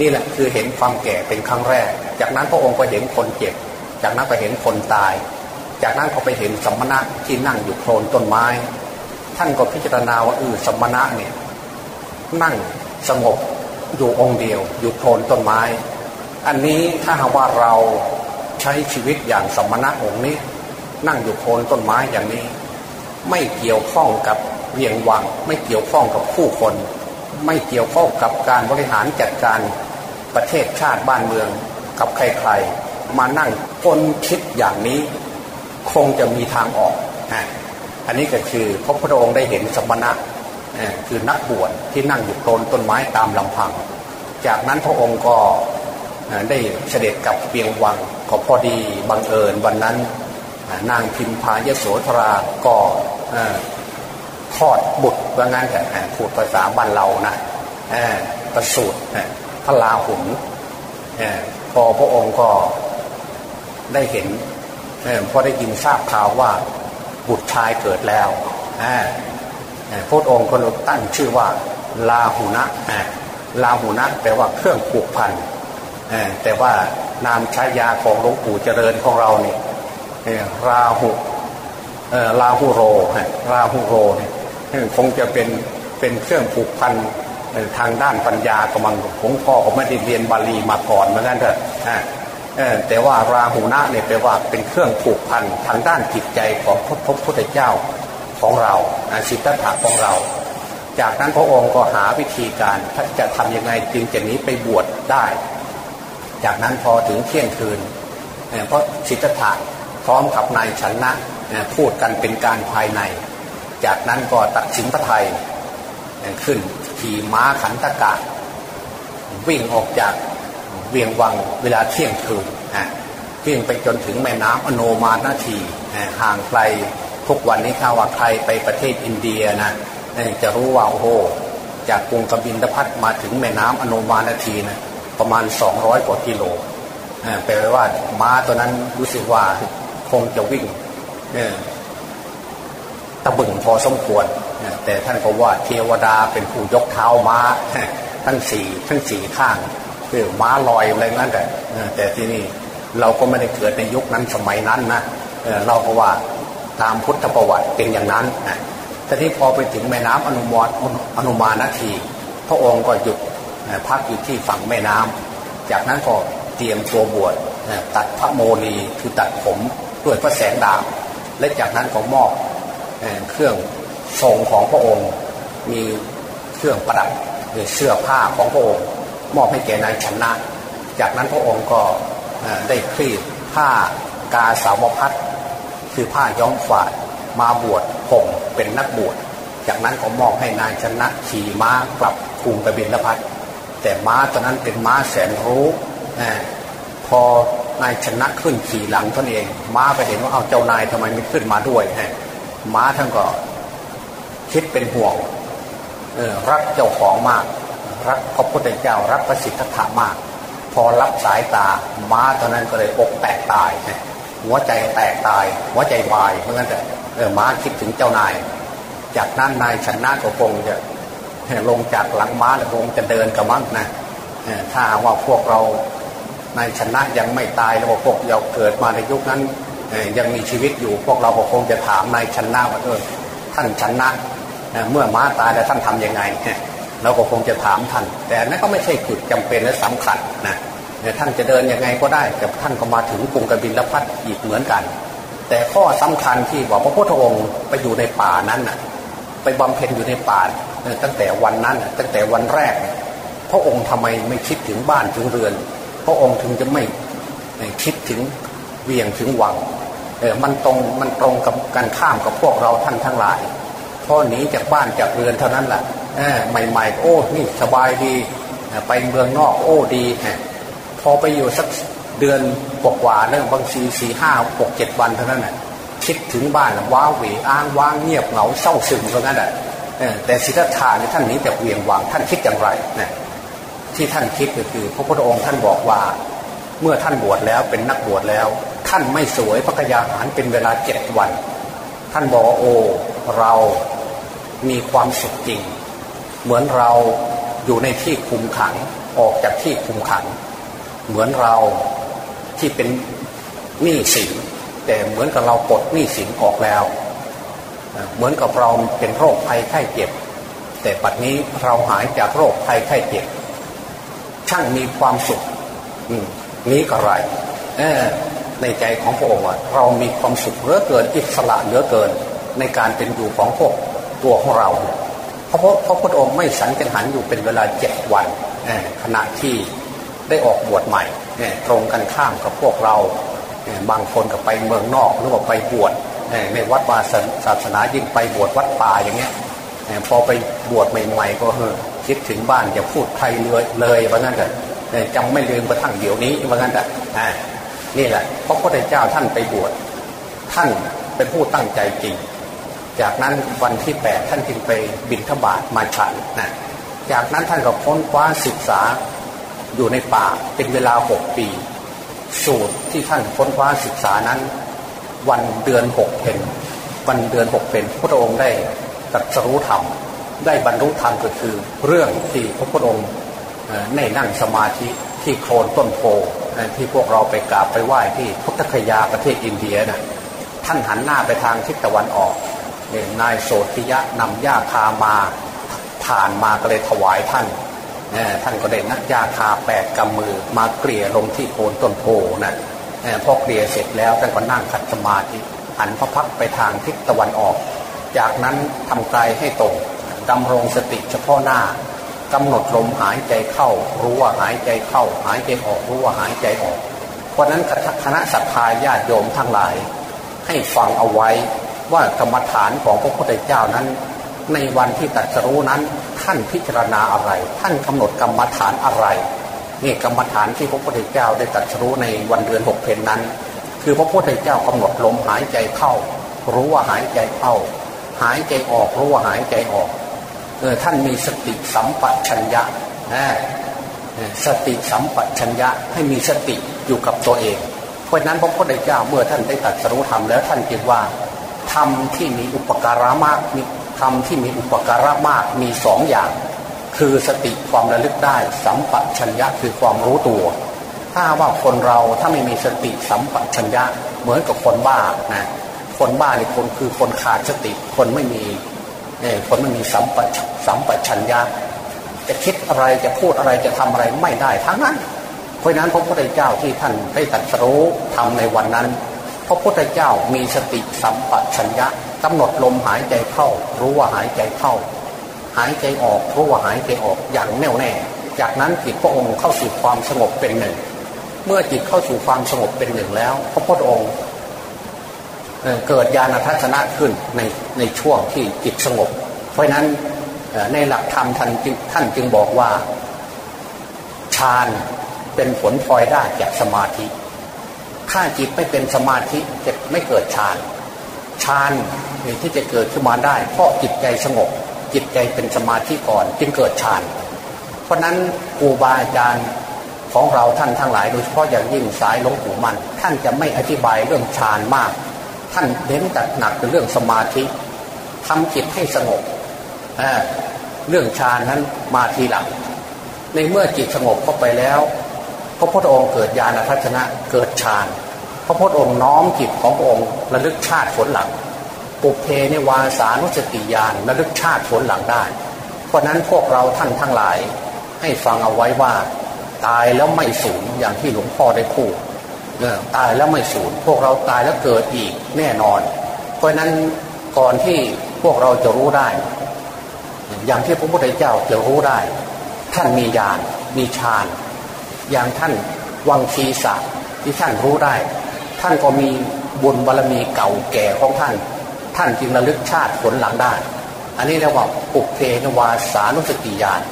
A: นี่แหละคือเห็นความแก่เป็นครั้งแรก จากนั้นพระองค์ก็เห็นคนเจ็บ จากนั้นก็เห็นคนตาย จากนั้นก็ไปเห็นสมณะที่นั่งอยู่โคลนต้นไม้ ท่านก็พิจารณาว่าเออสมณะเนี่ยนั่งสงบ อยู่องค์เดียว อยู่โคนต้นไม้ อันนี้ถ้าหากว่าเราใช้ชีวิตอย่างสมณะองค์นี้ นั่งอยู่โคนต้นไม้อย่างนี้ ไม่เกี่ยวข้องกับเวียงวัง ไม่เกี่ยวข้องกับผู้คน ไม่เกี่ยวข้องกับการบริหารจัดการประเทศชาติบ้านเมืองกับใครๆ มานั่งคนคิดอย่างนี้ คงจะมีทางออก อันนี้ก็คือพระพุทธองค์ได้เห็นสมณะ คือนักบวชที่นั่งอยู่โคลนต้นไม้ตามลำพัง จากนั้นพระองค์ก็ได้เสด็จกับเปียงวังก็พอดีบังเอิญวันนั้นนางพิมพายโสธราก็ทอดบุตรว่างั้นแต่พูดภาษาบ้านเรานะประสูตรพระลาหุนพอพระองค์ก็ได้เห็นพอได้ยินทราบข่าวว่าบุตรชายเกิดแล้ว พระองค์ก็ตั้งชื่อว่าลาหุนะลาหุนะแปลว่าเครื่องผูกพันแต่ว่านามชายาของหลวงปู่เจริญของเราเนี่ยราหุลาหุโรราหุโรเนี่ยคงจะเป็นเป็นเครื่องผูกพันทางด้านปัญญากำลังผมพ่อผมไม่ได้เรียนบาลีมาก่อนเหมือนกันเถอะแต่ว่าราหูนะเนี่ยแปลว่าเป็นเครื่องผูกพันทางด้านจิตใจของพระพุทธเจ้า ของเราสิทธัตถะของเรา จากนั้นพระองค์ก็หาวิธีการจะทำยังไงจึงจะนี้ไปบวชได้ จากนั้นพอถึงเที่ยงคืนเพราะสิทธัตถะพร้อมกับนายชนะพูดกันเป็นการภายใน จากนั้นก็ตัดสินพระไทยขึ้นขี่ม้าขันตะกะวิ่งออกจากเวียงวังเวลาเที่ยงคืนวิ่งไปจนถึงแม่น้ำอโนมานาทีห่างไกล ทุกวันนี้ถ้าว่าใครไปประเทศอินเดียนะจะรู้ว่าโอ้โหจากกรุงกบินทพัทมาถึงแม่น้ำอโนมานาทีนะประมาณ 200 กว่ากิโลแปลว่าม้าตัวนั้นรู้สึกว่าคงจะวิ่งตะบึงพอสมควร แต่ท่านก็ว่าเทวดาเป็นผู้ยกเท้าม้า ทั้งสี่ทั้งสี่ข้างคือม้าลอยอะไรงั้นแต่แต่ที่นี่เราก็ไม่ได้เกิดในยุคนั้นสมัยนั้นนะเราก็ว่า ตามพุทธประวัติเป็นอย่างนั้นนะแต่ที่พอไปถึงแม่น้ำอนุมานอนุมานาที พระองค์ก็หยุดพักอยู่ที่ฝั่งแม่น้ำจากนั้นก็เตรียมตัวบวชตัดพระโมลีคือตัดผมด้วยพระแสงดาบและจากนั้นก็มอบเครื่องทรงของพระองค์ มีเครื่องประดับเสื้อผ้าของพระองค์ มอบให้แก่นายชนะ จากนั้นพระองค์ก็ได้คลี่ผ้ากาสาวพัด คือผ้าย้อมฝาดมาบวชผมเป็นนักบวช จากนั้นก็มอบให้นายชนะขี่ม้ากลับกรุงกบินพัทแต่ม้าตอนนั้นเป็นม้าแสนรู้พอนายชนะขึ้นขี่หลังตนเอง ม้าไปเห็นว่าเอาเจ้านายทำไมไม่ขึ้นมาด้วยม้าท่านก็คิดเป็นห่วงรักเจ้าของมาก รักพระพุทธเจ้ารักพระสิทธัตถะมาก พอรับสายตาม้าตอนนั้นก็เลยอกแตกตาย หัวใจแตกตาย หัวใจวายเพราะงั้นแต่เออม้าคิดถึงเจ้านาย จากนั้นนายชนะก็คงจะลงจากหลังม้าแล้วคงจะเดินกระมั่งนะถ้าว่าพวกเรานายชนะยังไม่ตายแล้วพวกเราเกิดมาในยุคนั้นยังมีชีวิตอยู่พวกเราก็คงจะถามนายชนะว่าเออท่านชนะเมื่อม้าตายแล้วท่านทํำยังไงเราก็คงจะถามท่าน แต่นั่นก็ไม่ใช่จุดจำเป็นและสำคัญนะ ท่านจะเดินยังไงก็ได้ แต่ท่านก็มาถึงกรุงกบินลพัทอีกเหมือนกัน แต่ข้อสำคัญที่บอกพระพุทธองค์ไปอยู่ในป่านั้นน่ะไปบำเพ็ญอยู่ในป่าตั้งแต่วันนั้น ตั้งแต่วันแรก พระองค์ทำไมไม่คิดถึงบ้านถึงเรือน พระองค์ถึงจะไม่คิดถึงเวียงถึงวังเออมันตรงมันตรงกับการข้ามกับพวกเราท่านทั้งหลายพอหนีจากบ้านจากเรือนเท่านั้นแหละใหม่ๆ โอ้นี่สบายดี ไปเมืองนอกโอ้ดี พอไปอยู่สักเดือนกว่าๆเรื่องบางทีสี่ห้าหกเจ็ดวันเท่านั้นแหะคิดถึงบ้านว้าเหวอ้างว้างเงียบเหงาเศร้าซึมเท่านั้นแหละแต่สิทธัตถะท่านนี้แต่เวียงวางท่านคิดอย่างไรนะที่ท่านคิดก็คือ พระพุทธองค์ท่านบอกว่า เมื่อท่านบวชแล้วเป็นนักบวชแล้ว ท่านไม่สวยพระกยาหารเป็นเวลาเจ็ดวัน ท่านบอกโอ้เรามีความสุขจริง เหมือนเราอยู่ในที่คุมขังออกจากที่คุมขัง เหมือนเราที่เป็นหนี้สินแต่เหมือนกับเราปลดหนี้สินออกแล้ว เหมือนกับเราเป็นโรคภัยไข้เจ็บ แต่ปัจนี้เราหายจากโรคภัยไข้เจ็บ ช่างมีความสุขนี้ก็ไรในใจของพระองค์เรามีความสุขเหลือเกินอิสระเหลือเกิน ในการเป็นอยู่ของพวกตัวของเรา เพราะพระพุทธองค์ไม่สันจังหันอยู่เป็นเวลาเจ็ดวันขณะที่ ได้ออกบวชใหม่เนี่ยตรงกันข้ามกับพวกเราบางคนก็ไปเมืองนอกหรือว่าไปบวชในวัดวาศาสนายิ่งไปบวชวัดป่าอย่างเงี้ยพอไปบวชใหม่ๆ ก็คิดถึงบ้านอย่าพูดไทยเลยเลยว่างั้นแต่จำไม่ลืมกระทั่งเดี๋ยวนี้ว่างั้นแต่นี่แหละเพราะพระพุทธเจ้าท่านไปบวชท่านเป็นผู้ตั้งใจจริง จากนั้นวันที่แปดท่านจึงไปบิณฑบาตมาฉันนะจากนั้นท่านก็ค้นคว้าศึกษา อยู่ในป่าเป็นเวลาหกปี สูตรที่ท่านค้นคว้าศึกษานั้น วันเดือนหกเพนวันเดือนหกเพนพระองค์ได้ตรัสรู้ธรรม ได้บรรลุธรรมก็คือ เรื่องที่พระพุทธองค์ในนั่งสมาธิที่โคลนต้นโพที่พวกเราไปกราบไปไหว้ที่พุทธคยาประเทศอินเดียนะท่านหันหน้าไปทางทิศตะวันออกนายโสติยะนำหญ้าคามาผ่านมาก็เลยถวายท่าน ท่านก็ได้นักยาคาแปดกำมือมาเกลี่ยลงที่โคนต้นโพนะพอเกลี่ยเสร็จแล้วท่านก็นั่งขัดสมาธิหันพระพักไปทางทิศตะวันออก จากนั้นทำกายให้ตรงดำรงสติเฉพาะหน้ากำหนดลมหายใจเข้า รู้ว่าหายใจเข้า หายใจออกรู้ว่าหายใจออก เพราะนั้นคณะสัตยาญาติโยมทั้งหลาย ให้ฟังเอาไว้ว่ากรรมฐานของพระพุทธเจ้านั้น ในวันที่ตัดสรู้นั้น ท่านพิจารณาอะไร ท่านกำหนดกรรมฐานอะไรนี่กรรมฐานที่พระพุทธเจ้าได้ตัดสรู้ในวันเดือนหกเพนนั้น คือพระพุทธเจ้ากำหนดลมหายใจเข้า รู้ว่าหายใจเข้า หายใจออกรู้ว่าหายใจออกเออท่านมีสติสัมปชัญญะนะสติสัมปชัญญะให้มีสติอยู่กับตัวเอง เพราะนั้นพระพุทธเจ้าเมื่อท่านได้ตัดสรู้ธรรมแล้วท่านจึงว่าธรรมที่มีอุปการะมากมี ธรรมที่มีอุปการะมากมีสองอย่าง คือสติความระลึกได้ สัมปชัญญะคือความรู้ตัว ถ้าว่าคนเราถ้าไม่มีสติสัมปชัญญะเหมือนกับคนบ้านะคนบ้านี่คนคือคนขาดสติคนไม่มีเนี่ยคนไม่มีสัมปสัมปชัญญะจะคิดอะไรจะพูดอะไรจะทำอะไรไม่ได้ทั้งนั้น เพราะนั้นพระพุทธเจ้าที่ท่านได้ตรัสรู้ทำในวันนั้นพระพุทธเจ้ามีสติสัมปชัญญะ กำหนดลมหายใจเข้า รู้ว่าหายใจเข้า หายใจออกรู้ว่าหายใจออกอย่างแน่วแน่ จากนั้นจิตพระองค์เข้าสู่ความสงบเป็นหนึ่ง เมื่อจิตเข้าสู่ความสงบเป็นหนึ่งแล้ว พระพุทธองค์เกิดญาณทัศนะขึ้นในในช่วงที่จิตสงบ เพราะนั้นในหลักธรรมท่านท่านจึงบอกว่าฌานเป็นผลพลอยได้จากสมาธิ ถ้าจิตไม่เป็นสมาธิจะไม่เกิดฌาน ฌานที่จะเกิดขึ้นมาได้ เพราะจิตใจสงบ จิตใจเป็นสมาธิก่อนจึงเกิดฌาน เพราะนั้นครูบาอาจารย์ของเราท่านทั้งหลายโดยเฉพาะอย่างยิ่งสายหลวงปู่มัน ท่านจะไม่อธิบายเรื่องฌานมาก ท่านเน้นแต่หนักเป็นเรื่องสมาธิทำจิตให้สงบเรื่องฌานนั้นมาทีหลังในเมื่อจิตสงบเข้าไปแล้ว พระพุทธองค์เกิดญาณทัศนะเกิดฌาน พระพุทธองค์น้อมจิตของพระองค์ระลึกชาติผลหลัง ปุเพในวาสานุสติญาณระลึกชาติผลหลังได้ เพราะนั้นพวกเราท่านทั้งหลาย ให้ฟังเอาไว้ว่า ตายแล้วไม่สูญอย่างที่หลวงพ่อได้พูดตายแล้วไม่สูญพวกเราตายแล้วเกิดอีกแน่นอน เพราะนั้นก่อนที่พวกเราจะรู้ได้ อย่างที่พระพุทธเจ้าจะรู้ได้ ท่านมีญาณมีฌาน อย่างท่านวังคีสะที่ท่านรู้ได้ ท่านก็มีบุญบารรมีเก่าแก่ของท่าน ท่านจึงระลึกชาติผลหลังได้ อันนี้เรียกว่าปุเพนวาสานุสติญาณ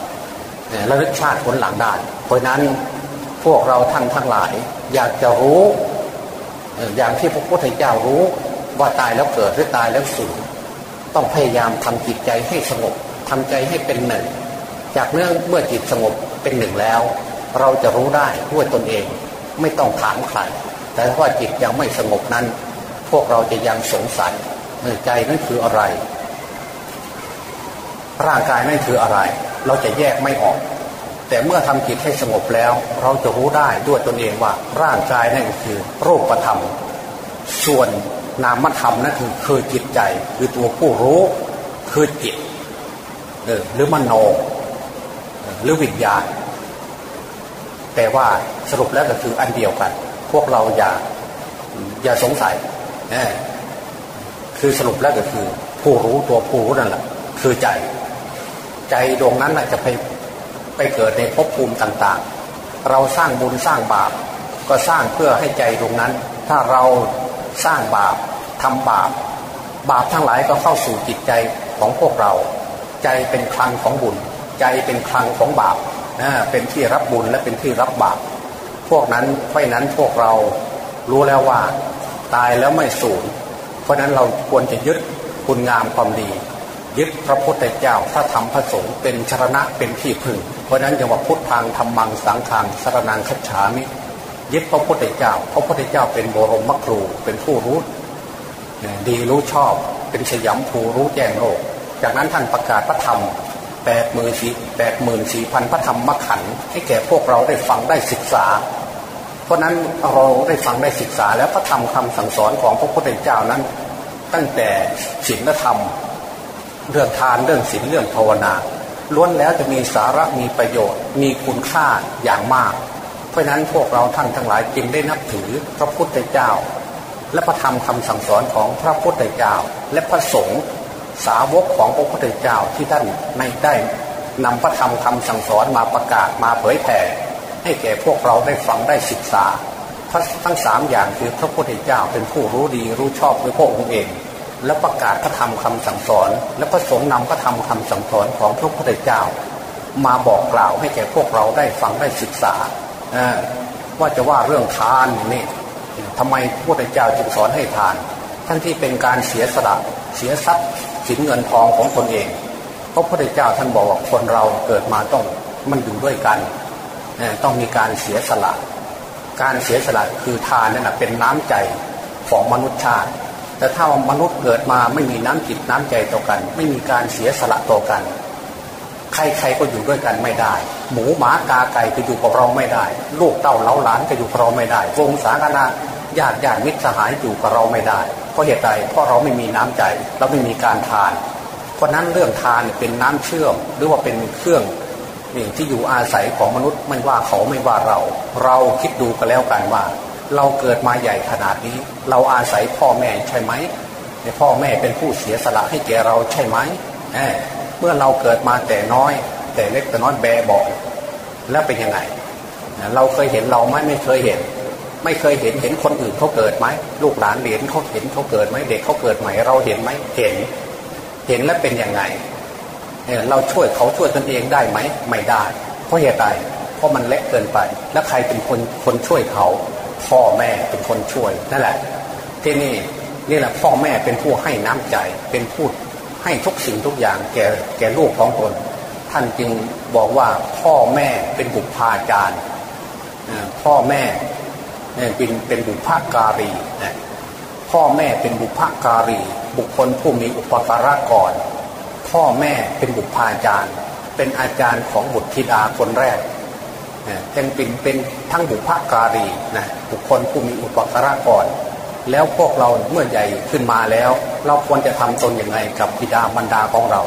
A: ระลึกชาติผลหลังได้ เพราะนั้นพวกเราท่านทั้งหลาย อยากจะรู้อย่างที่พระพุทธเจ้ารู้ว่าตายแล้วเกิดหรือตายแล้วสูญต้องพยายามทำจิตใจให้สงบทำใจให้เป็นหนึ่ง จากเนื่องเมื่อจิตสงบเป็นหนึ่งแล้ว เราจะรู้ได้ด้วยตนเองไม่ต้องถามใคร แต่ว่าจิตยังไม่สงบนั้น พวกเราจะยังสงสัยใจนั้นคืออะไร ร่างกายนั่นคืออะไร เราจะแยกไม่ออก แต่เมื่อทำจิตให้สงบแล้ว เราจะรู้ได้ด้วยตนเองว่า ร่างกายนั่นคือโรคประธรรม ส่วนนามธรรมนั่นคือคือจิตใจ คือตัวผู้รู้คือจิตเออหรือมโนหรือวิญญาณแต่ว่าสรุปแล้วก็คืออันเดียวกัน พวกเราอย่าอย่าสงสัยคือสรุปแล้วก็คือ ผู้รู้ตัวผู้รู้นั่นแหละคือใจ ใจดวงนั้นจะไปไปเกิดในภพภูมิต่างๆ เราสร้างบุญสร้างบาป ก็สร้างเพื่อให้ใจตรงนั้น ถ้าเราสร้างบาปทำบาป บาปทั้งหลายก็เข้าสู่จิตใจของพวกเรา ใจเป็นคลังของบุญ ใจเป็นคลังของบาปเป็นที่รับบุญและเป็นที่รับบาป วกนั้นเพราะนั้นพวกเรารู้แล้วว่าตายแล้วไม่สูญเพราะนั้นเราควรจะยึดคุณงามความดี ยึดพระพุทธเจ้าพระธรรมพระสงฆ์เป็นชรณะเป็นที่พึ่ง เพราะนั้นจึงว่าพุทธทางธรรมังสังขังสรนังคัจฉามิยึดพระพุทธเจ้า พระพุทธเจ้าเป็นบรมมครูเป็นผู้รู้ดีรู้ชอบ เป็นสยามภูรู้แจ้งโลก จากนั้นท่านประกาศพระธรรมแปดหมื่นสี่แปดหมื่นสี่พันพระธรรมมขันให้แก่พวกเราได้ฟังได้ศึกษา ราะนั้นเราได้ฟังได้ศึกษาแล้วพระธรรมคำสั่งสอนของพระพุทธเจ้านั้น ตั้งแต่ศีลธรรม เรื่องทานเรื่องศีลเรื่องภาวนาล้วนแล้วจะมีสาระมีประโยชน์ มีคุณค่าอย่างมาก เพราะนั้นพวกเราท่านทั้งหลายจึงได้นับถือพระพุทธเจ้า และพระธรรมคำสั่งสอนของพระพุทธเจ้า และพระสงฆ์สาวกของพระพุทธเจ้าที่ท่านในได้นำพระธรรมคำสั่งสอนมาประกาศมาเผยแผ่ ให้แก่พวกเราได้ฟังได้ศึกษาทั้งสามอย่างคือพระพุทธเจ้าเป็นผู้รู้ดีรู้ชอบด้วยพระองค์เอง และประกาศพระธรรมคำสั่งสอน และพระสงฆ์นำพระธรรมคำสั่งสอนของพระพุทธเจ้า มาบอกกล่าวให้แก่พวกเราได้ฟังได้ศึกษาว่าจะว่าเรื่องทานนี่ทำไมพระพุทธเจ้าจึงสอนให้ทาน ทั้งที่เป็นการเสียสละเสียทรัพย์สินเงินทองของตนเองพระพุทธเจ้าท่านบอกว่าคนเราเกิดมาต้องมันอยู่ด้วยกัน ต้องมีการเสียสละ การเสียสละคือทานนั่นแหะเป็นน้ำใจของมนุษยชาติ แต่ถ้ามนุษย์เกิดมาไม่มีน้ำจิตน้ำใจต่อกัน ไม่มีการเสียสละต่อกัน ใครๆก็อยู่ด้วยกันไม่ได้ หมูหมากาไก่ก็อยู่กับเราไม่ได้ ลูกเต้าเล้าหลานก็อยู่กับเราไม่ได้ วงศาคณะญาติญาติมิตรสหายอยู่กับเราไม่ได้ เพราะเหตุใดเพราะเราไม่มีน้ำใจ เราไม่มีการทาน เพราะนั้นเรื่องทานเป็นน้ำเชื่อมหรือว่าเป็นเครื่อง นี่ที่อยู่อาศัยของมนุษย์ไม่ว่าเขาไม่ว่าเรา เราคิดดูกันแล้วกันว่า เราเกิดมาใหญ่ขนาดนี้ เราอาศัยพ่อแม่ใช่ไหมพ่อแม่เป็นผู้เสียสละให้แก่เราใช่ไหมเมื่อเราเกิดมาแต่น้อย แต่เล็กแต่น้อยแบบอก แล้วเป็นยังไง เราเคยเห็นเราไหมไม่เคยเห็น ไม่เคยเห็นเห็นคนอื่นเขาเกิดไหมลูกหลานเหรียญเขาเห็นเขาเกิดไหมเด็กเขาเกิดใหม่เราเห็นไหมเห็น เห็นแล้วเป็นยังไง เราช่วยเขาช่วยตนเองได้ไหมไม่ได้ เพราะเหตุใดเพราะมันเล็กเกินไป แล้วใครเป็นคนคนช่วยเขาพ่อแม่เป็นคนช่วยนั่นแหละที่นี่นี่แหละพ่อแม่เป็นผู้ให้น้ำใจเป็นผู้ให้ทุกสิ่งทุกอย่างแก่แก่ลูกของตนท่านจึงบอกว่าพ่อแม่เป็นบุพาจารย์พ่อแม่เป็นเป็นบุพการีพ่อแม่เป็นบุพการี บุคคลผู้มีอุปการะก่อน พ่อแม่เป็นบุพาจารย์ เป็นอาจารย์ของบุตรธิดาคนแรกเป็นเป็นเป็นทั้งบุพการีนะบุคคลผู้มีอุปการะก่อน แล้วพวกเราเมื่อใหญ่ขึ้นมาแล้ว เราควรจะทำตนอย่างไรกับบิดาบรรดาของเรา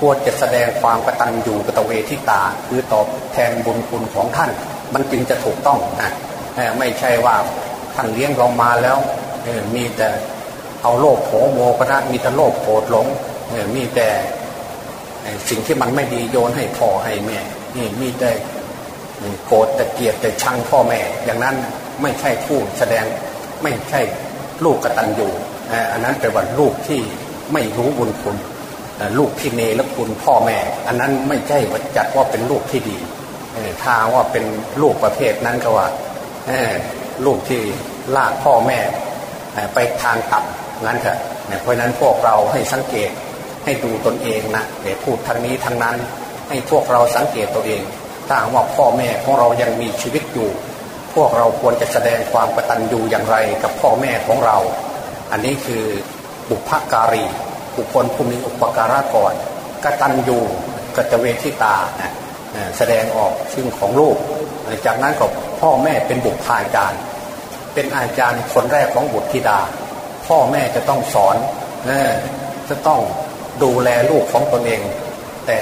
A: ควรจะแสดงความกตัญญูกตเวทิตา คือตอบแทนบุญคุณของท่าน มันจึงจะถูกต้องนะไม่ใช่ว่าท่านเลี้ยงเรามาแล้วมีแต่เอาโลภโผโมกนะมีแต่โลภโกรธหลงมีแต่ สิ่งที่มันไม่ดีโยนให้พ่อให้แม่นี่มีแต่โกรธแต่เกลียดแต่ชังพ่อแม่ อย่างนั้นไม่ใช่ผู้แสดงไม่ใช่ลูกกตัญญูอันนั้นเป็นวันลูกที่ไม่รู้บุญคุณลูกที่เนรคุณพ่อแม่ อันนั้นไม่ใช่ว่าจัดว่าเป็นลูกที่ดีถ้าว่าเป็นลูกประเภทนั้นก็ว่าลูกที่ลากพ่อแม่ไปทางต่ำงั้นเถอะเพราะนั้นพวกเราให้สังเกต ให้ดูตนเองนะเดี๋ยวพูดทางนี้ทางนั้น ให้พวกเราสังเกตตัวเองถ้าว่าพ่อแม่ของเรายังมีชีวิตอยู่ พวกเราควรจะแสดงความกตัญญูอย่างไรกับพ่อแม่ของเรา อันนี้คือบุพการีบุคคลผู้มีอุปการะก่อนกตัญญูกตเวทิตานะแสดงออกซึ่งของลูก จากนั้นก็พ่อแม่เป็นบุพาจารย์ เป็นอาจารย์คนแรกของบุตรธิดา พ่อแม่จะต้องสอนจะต้อง ดูแลลูกของตนเอง แต่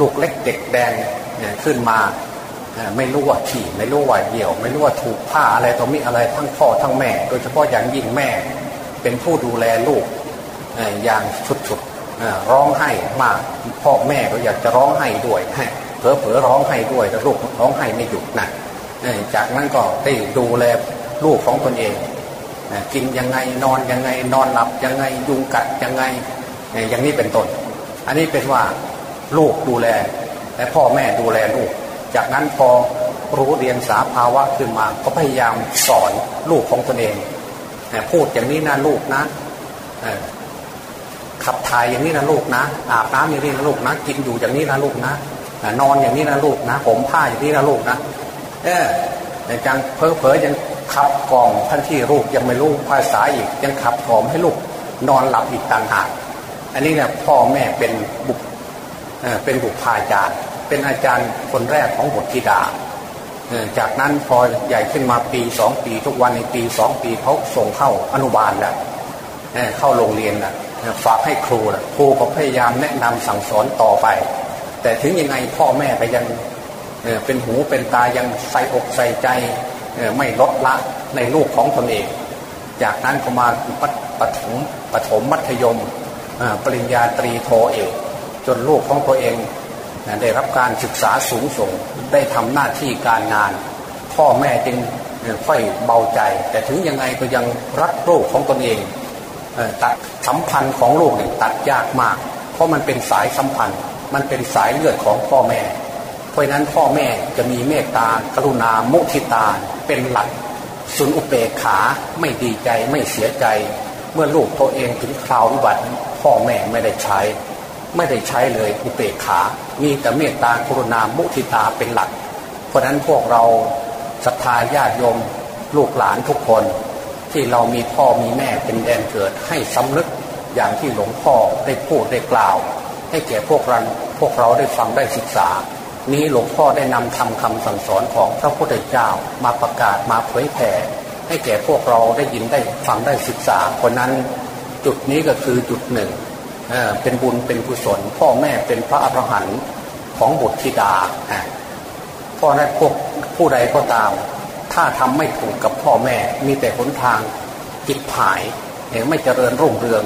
A: ลูกเล็กเด็กแดงขึ้นมาไม่รู้ว่าขี่ไม่รู้ว่าเหี่ยว ไม่รู้ว่าถูกผ้าอะไรต่อมีอะไรทั้งพ่อทั้งแม่ โดยเฉพาะอย่างยิ่งแม่ เป็นผู้ดูแลลูกอย่างชุดๆร้องไห้มากพ่อแม่ก็อยากจะร้องไห้ด้วยเผลอเผลอร้องไห้ด้วยแต่ลูกร้องไห้ไม่หยุดนะจากนั้นก็ได้ดูแลลูกของตนเองกินยังไงนอนยังไงนอนหลับยังไงยุงกัดยังไง อย่างนี้เป็นต้น อันนี้เป็นว่าลูกดูแลและพ่อแม่ดูแลลูก จากนั้นพอรู้เรียนสาภาวะขึ้นมาก็พยายามสอนลูกของตนเอง พูดอย่างนี้นะลูกนะขับถ่ายอย่างนี้นะลูกนะ อาบน้ำอย่างนี้นะลูกนะ กินอยู่อย่างนี้นะลูกนะ นอนอย่างนี้นะลูกนะผมผ้าอย่างนี้นะลูกนะ เออแต่จังเพอเพอยังขับกล่อมท่านที่ลูกยังไม่รู้ภาษาอีกยังขับกล่อมให้ลูกนอนหลับอีกต่างหาก อันนี้เนี่ยพ่อแม่เป็นบุกเป็นบุคคาจารย์ เป็นอาจารย์คนแรกของบทธิดา จากนั้นพอใหญ่ขึ้นมาปีสองปีทุกวันในปีสองปีเขาส่งเข้าอนุบาลแล้วเข้าโรงเรียนแล้วฝากให้ครูแล้วครูก็พยายามแนะนำสั่งสอนต่อไป แต่ถึงยังไงพ่อแม่ไปยังเป็นหูเป็นตายังใส่อกใส่ใจไม่ลดละในลูกของตนเอง จากนั้นก็มาปฐมปฐมมัธยม ปริญญาตรีโทเอกจนลูกของตัวเองได้รับการศึกษาสูงส่งได้ทำหน้าที่การงาน พ่อแม่จึงค่อยเบาใจ แต่ถึงยังไงก็ยังรักลูกของตนเองตัดสัมพันธ์ของลูกเนี่ยตัดยากมาก เพราะมันเป็นสายสัมพันธ์ มันเป็นสายเลือดของพ่อแม่ เพราะนั้นพ่อแม่จะมีเมตตากรุณามุทิตาเป็นหลักสุนอุเบกขาไม่ดีใจไม่เสียใจ เมื่อลูกตัวเองถึงคราววิบัติ พ่อแม่ไม่ได้ใช้ ไม่ได้ใช้เลยอุเบกขา มีแต่เมตตากรุณามุทิตาเป็นหลัก เพราะนั้นพวกเราศรัทธาญาติโยมลูกหลานทุกคน ที่เรามีพ่อมีแม่เป็นแดนเกิดให้สำนึกอย่างที่หลวงพ่อได้พูดได้กล่าว ให้แก่พวกเราพวกเราได้ฟังได้ศึกษา นี้หลวงพ่อได้นำทำคำสั่งสอนของพระพุทธเจ้ามาประกาศมาเผยแผ่ให้แก่พวกเราได้ยินได้ฟังได้ศึกษาคนนั้น จุดนี้ก็คือจุดหนึ่งเเป็นบุญเป็นกุศล พ่อแม่เป็นพระอรหันต์ของบุตรธิดาเพราะนั้นพวกผู้ใดก็ตาม ถ้าทำไม่ถูกกับพ่อแม่มีแต่หนทางจิตผายไม่เจริญรุ่งเรือง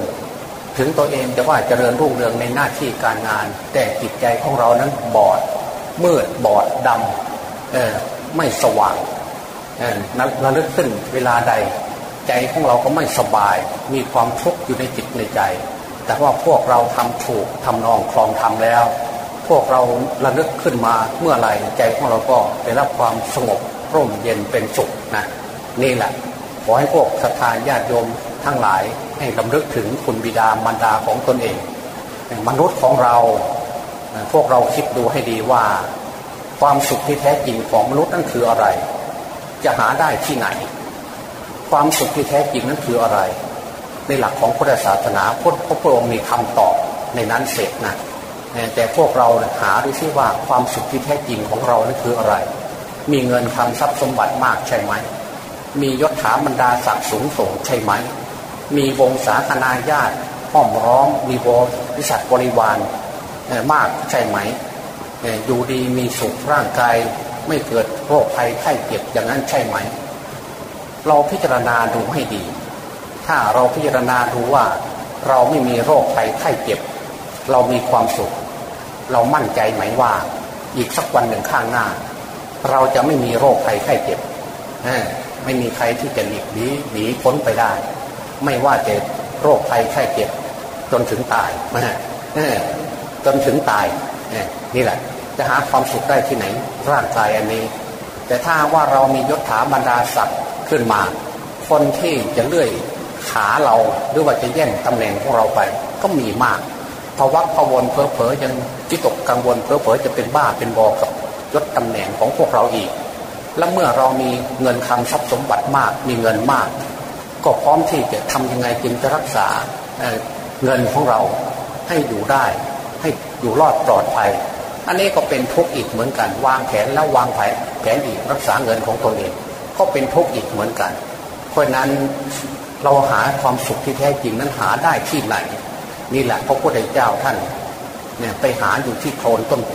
A: ถึงตัวเองจะว่าเจริญรุ่งเรืองในหน้าที่การงาน แต่จิตใจของเรานั้นบอดมืดบอดดำไม่สว่างนั้นระลึกขึ้นเวลาใด ใจของเราก็ไม่สบาย มีความทุกข์อยู่ในจิตในใจ แต่ว่าพวกเราทำถูกทำนองคลองทำแล้ว พวกเราระลึกขึ้นมาเมื่อไหร่ใจของเราก็ได้รับความสงบร่มเย็นเป็นสุขนะนี่แหละขอให้พวกศรัทธาญาติโยมทั้งหลายให้ลำลึกถึงคุณบิดามารดาของตนเอง มนุษย์ของเราพวกเราคิดดูให้ดีว่า ความสุขที่แท้จริงของมนุษย์นั่นคืออะไร จะหาได้ที่ไหน ความสุขที่แท้จริงนั้นคืออะไร ในหลักของพุทธศาสนาพุทธพระองค์มีคำตอบในนั้นเสร็จนะแต่พวกเราหาดูซิว่าความสุขที่แท้จริงของเรานั้นคืออะไร มีเงินทำทรัพย์สมบัติมากใช่ไหม มียศถาบรรดาศักดิ์สูงส่งใช่ไหม มีวงศาคณาญาติห้อมร้อม มีบริษัทบริวารมากใช่ไหม อยู่ดีมีสุขร่างกายไม่เกิดโรคภัยไข้เจ็บอย่างนั้นใช่ไหม เราพิจารณาดูให้ดี ถ้าเราพิจารณาดูว่า เราไม่มีโรคภัยไข้เจ็บ เรามีความสุข เรามั่นใจไหมว่า อีกสักวันหนึ่งข้างหน้า เราจะไม่มีโรคภัยไข้เจ็บไม่มีใครที่จะหลีกหนีหนีพ้นไปได้ ไม่ว่าจะโรคภัยไข้เจ็บ จนถึงตายจนถึงตายนี่แหละ จะหาความสุขได้ที่ไหนร่างกายอันนี้ แต่ถ้าว่าเรามียศถาบรรดาศักดิ์ ขึ้นมา คนที่จะเลื่อยขาเราหรือว่าจะแย่งตำแหน่งของเราไป ก็มีมากภาวะพวนเพอเพอยังจิตกกังวลเพอเพอจะเป็นบ้าเป็นบอกับยศตำแหน่งของพวกเราอีก และเมื่อเรามีเงินคำทรัพย์สมบัติมาก มีเงินมาก ก็พร้อมที่จะทำยังไงจึงจะรักษาเงินของเราให้อยู่ได้ ให้อยู่รอดปลอดภัย อันนี้ก็เป็นทุกข์อีกเหมือนกันวางแผนแล้ววางแผนแผนอีกรักษาเงินของตนเอง ก็เป็นทุกข์อีกเหมือนกัน เพราะนั้นเราหาความสุขที่แท้จริงนั้นหาได้ที่ไหนนี่แหละพระพุทธเจ้าท่านเนี่ยไปหาอยู่ที่โคลนต้นโพ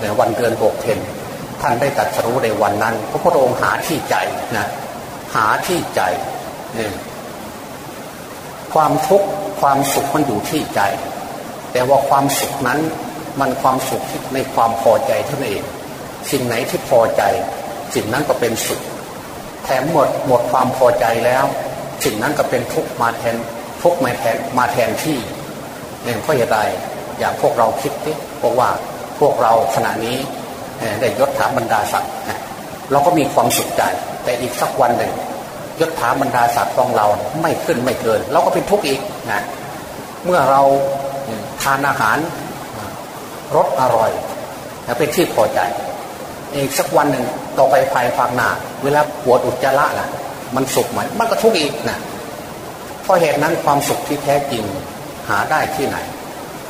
A: ในวันเดือนหกเพนท่านได้ตัดสู้ในวันนั้น พระพุทธองค์หาที่ใจนะหาที่ใจเนี่ยความทุกข์ความสุขมันอยู่ที่ใจ แต่ว่าความสุขนั้นมันความสุขในความพอใจท่านเอง สิ่งไหนที่พอใจ สิ่งนั้นก็เป็นสุข แถมหมดหมดความพอใจแล้ว สิ่งนั้นก็เป็นทุกมาแทนทุกมาแทนมาแทนที่เนี่ยเพราะอะไรอย่างพวกเราคิดที่บอกว่าพวกเราขณะนี้ได้ยศถาบรรดาศักดิ์เราก็มีความสุขใจ แต่อีกสักวันหนึ่งยศถาบรรดาศักดิ์ของเราไม่ขึ้นไม่เกิน เราก็เป็นทุกข์อีกนะเมื่อเราทานอาหารรสอร่อยเป็นที่พอใจ อีกสักวันหนึ่ง ต่อไปภายภาคหน้าเวลาปวดอุจจาระล่ะ มันสุขไหมมันก็ทุกข์อีกนะเพราะเหตุนั้นความสุขที่แท้จริงหาได้ที่ไหน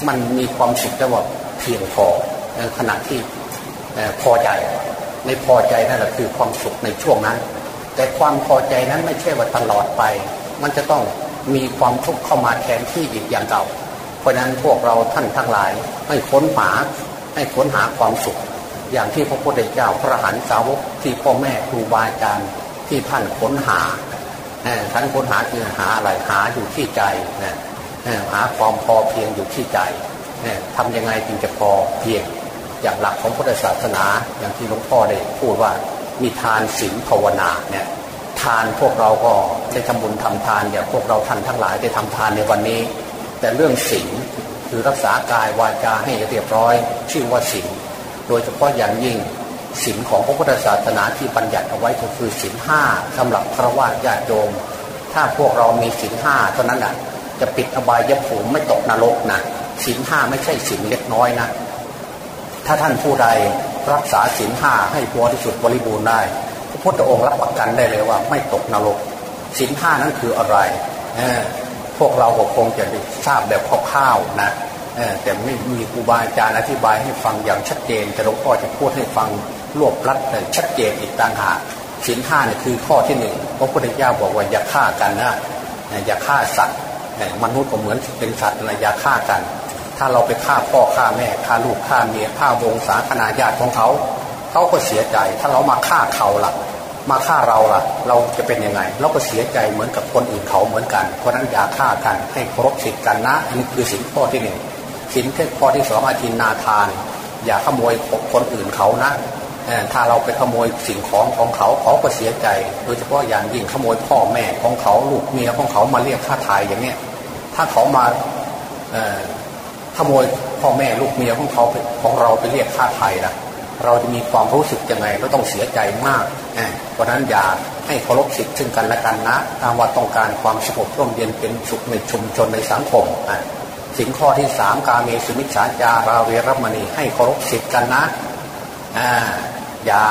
A: มันมีความสุขแต่ว่าเพียงพอขณะที่พอใจในพอใจนั่นแหละคือความสุขในช่วงนั้น แต่ความพอใจนั้นไม่ใช่ว่าตลอดไป มันจะต้องมีความทุกข์เข้ามาแทนที่อีกอย่างเก่า เพราะนั้นพวกเราท่านทั้งหลายให้ค้นหาให้ค้นหาความสุข อย่างที่พระพุทธเจ้าพระหันสาวกที่พ่อแม่ครูบาอาจารย์ที่ท่านค้นหาท่านค้นหาคือหาอะไรหาอยู่ที่ใจนะหาความพอเพียงอยู่ที่ใจทำยังไงจึงจะพอเพียงอย่างหลักของพุทธศาสนาอย่างที่หลวงพ่อได้พูดว่ามีทานศีลภาวนาเนี่ยทานพวกเราก็ได้ทำบุญทำทานอย่างพวกเราท่านทั้งหลายได้ทำทานในวันนี้ แต่เรื่องศีลคือรักษากายวาจาให้เรียบร้อย ชื่อว่าศีล โดยเฉพาะอย่างยิ่งศีลของพระพุทธศาสนาที่บัญญัติเอาไว้ก็คือศีลห้าสำหรับพระวาญาติโยม ถ้าพวกเรามีศีลห้าเท่านั้นอะจะปิดอบายภูมิไม่ตกนรกนะศีลห้าไม่ใช่ศีลเล็กน้อยนะ ถ้าท่านผู้ใดรักษาศีลห้าให้บริสุทธิ์บริบูรณ์ได้ พระพุทธองค์รับประกันได้เลยว่าไม่ตกนรกศีลห้านั้นคืออะไร พวกเราก็คงจะทราบแบบคร่าวๆนะ แต่ไม่มีครูบาอาจารย์อธิบายให้ฟังอย่างชัดเจน แต่หลวงพ่อจะพูดให้ฟังรวบรัดชัดเจนอีกต่างหากศีลห้าเนี่ยคือข้อที่หนึ่งพระพุทธเจ้าบอกว่าอย่าฆ่ากันนะอย่าฆ่าสัตว์มนุษย์ก็เหมือนเป็นสัตว์นะอย่าฆ่ากัน ถ้าเราไปฆ่าพ่อฆ่าแม่ฆ่าลูกฆ่าเมียฆ่าวงศาคณาญาติของเขาเขาก็เสียใจ ถ้าเรามาฆ่าเขาล่ะ มาฆ่าเราล่ะ เราจะเป็นยังไง เราก็เสียใจเหมือนกับคนอื่นเขาเหมือนกัน เพราะนั้นอย่าฆ่ากันให้เคารพสิทธิกันนะอันนี้คือสินข้อที่หนึ่ง สินข้อที่สองอาทินนาทาน อย่าขโมยคนอื่นเขานะถ้าเราไปขโมยสิ่งของของเขาเขาก็เสียใจ โดยเฉพาะอย่างยิ่งขโมยพ่อแม่ของเขาลูกเมียของเขามาเรียกค่าทายอย่างเนี้ยถ้าเขามาขโมยพ่อแม่ลูกเมียของเขาของเราไปเรียกค่าไทยนะเราจะมีความรู้สึกยังไงก็ต้องเสียใจมาก เพราะนั้นอย่าให้เคารพสิทธิ์ซึ่งกันและกันนะตามว่าต้องการความสงบร่มเย็นเป็นสุขในชุมชนในสังคม สิ่งข้อที่สามกาเมสุมิชฌาจาราเวรมณีให้เคารพสิทธิ์กันนะอย่า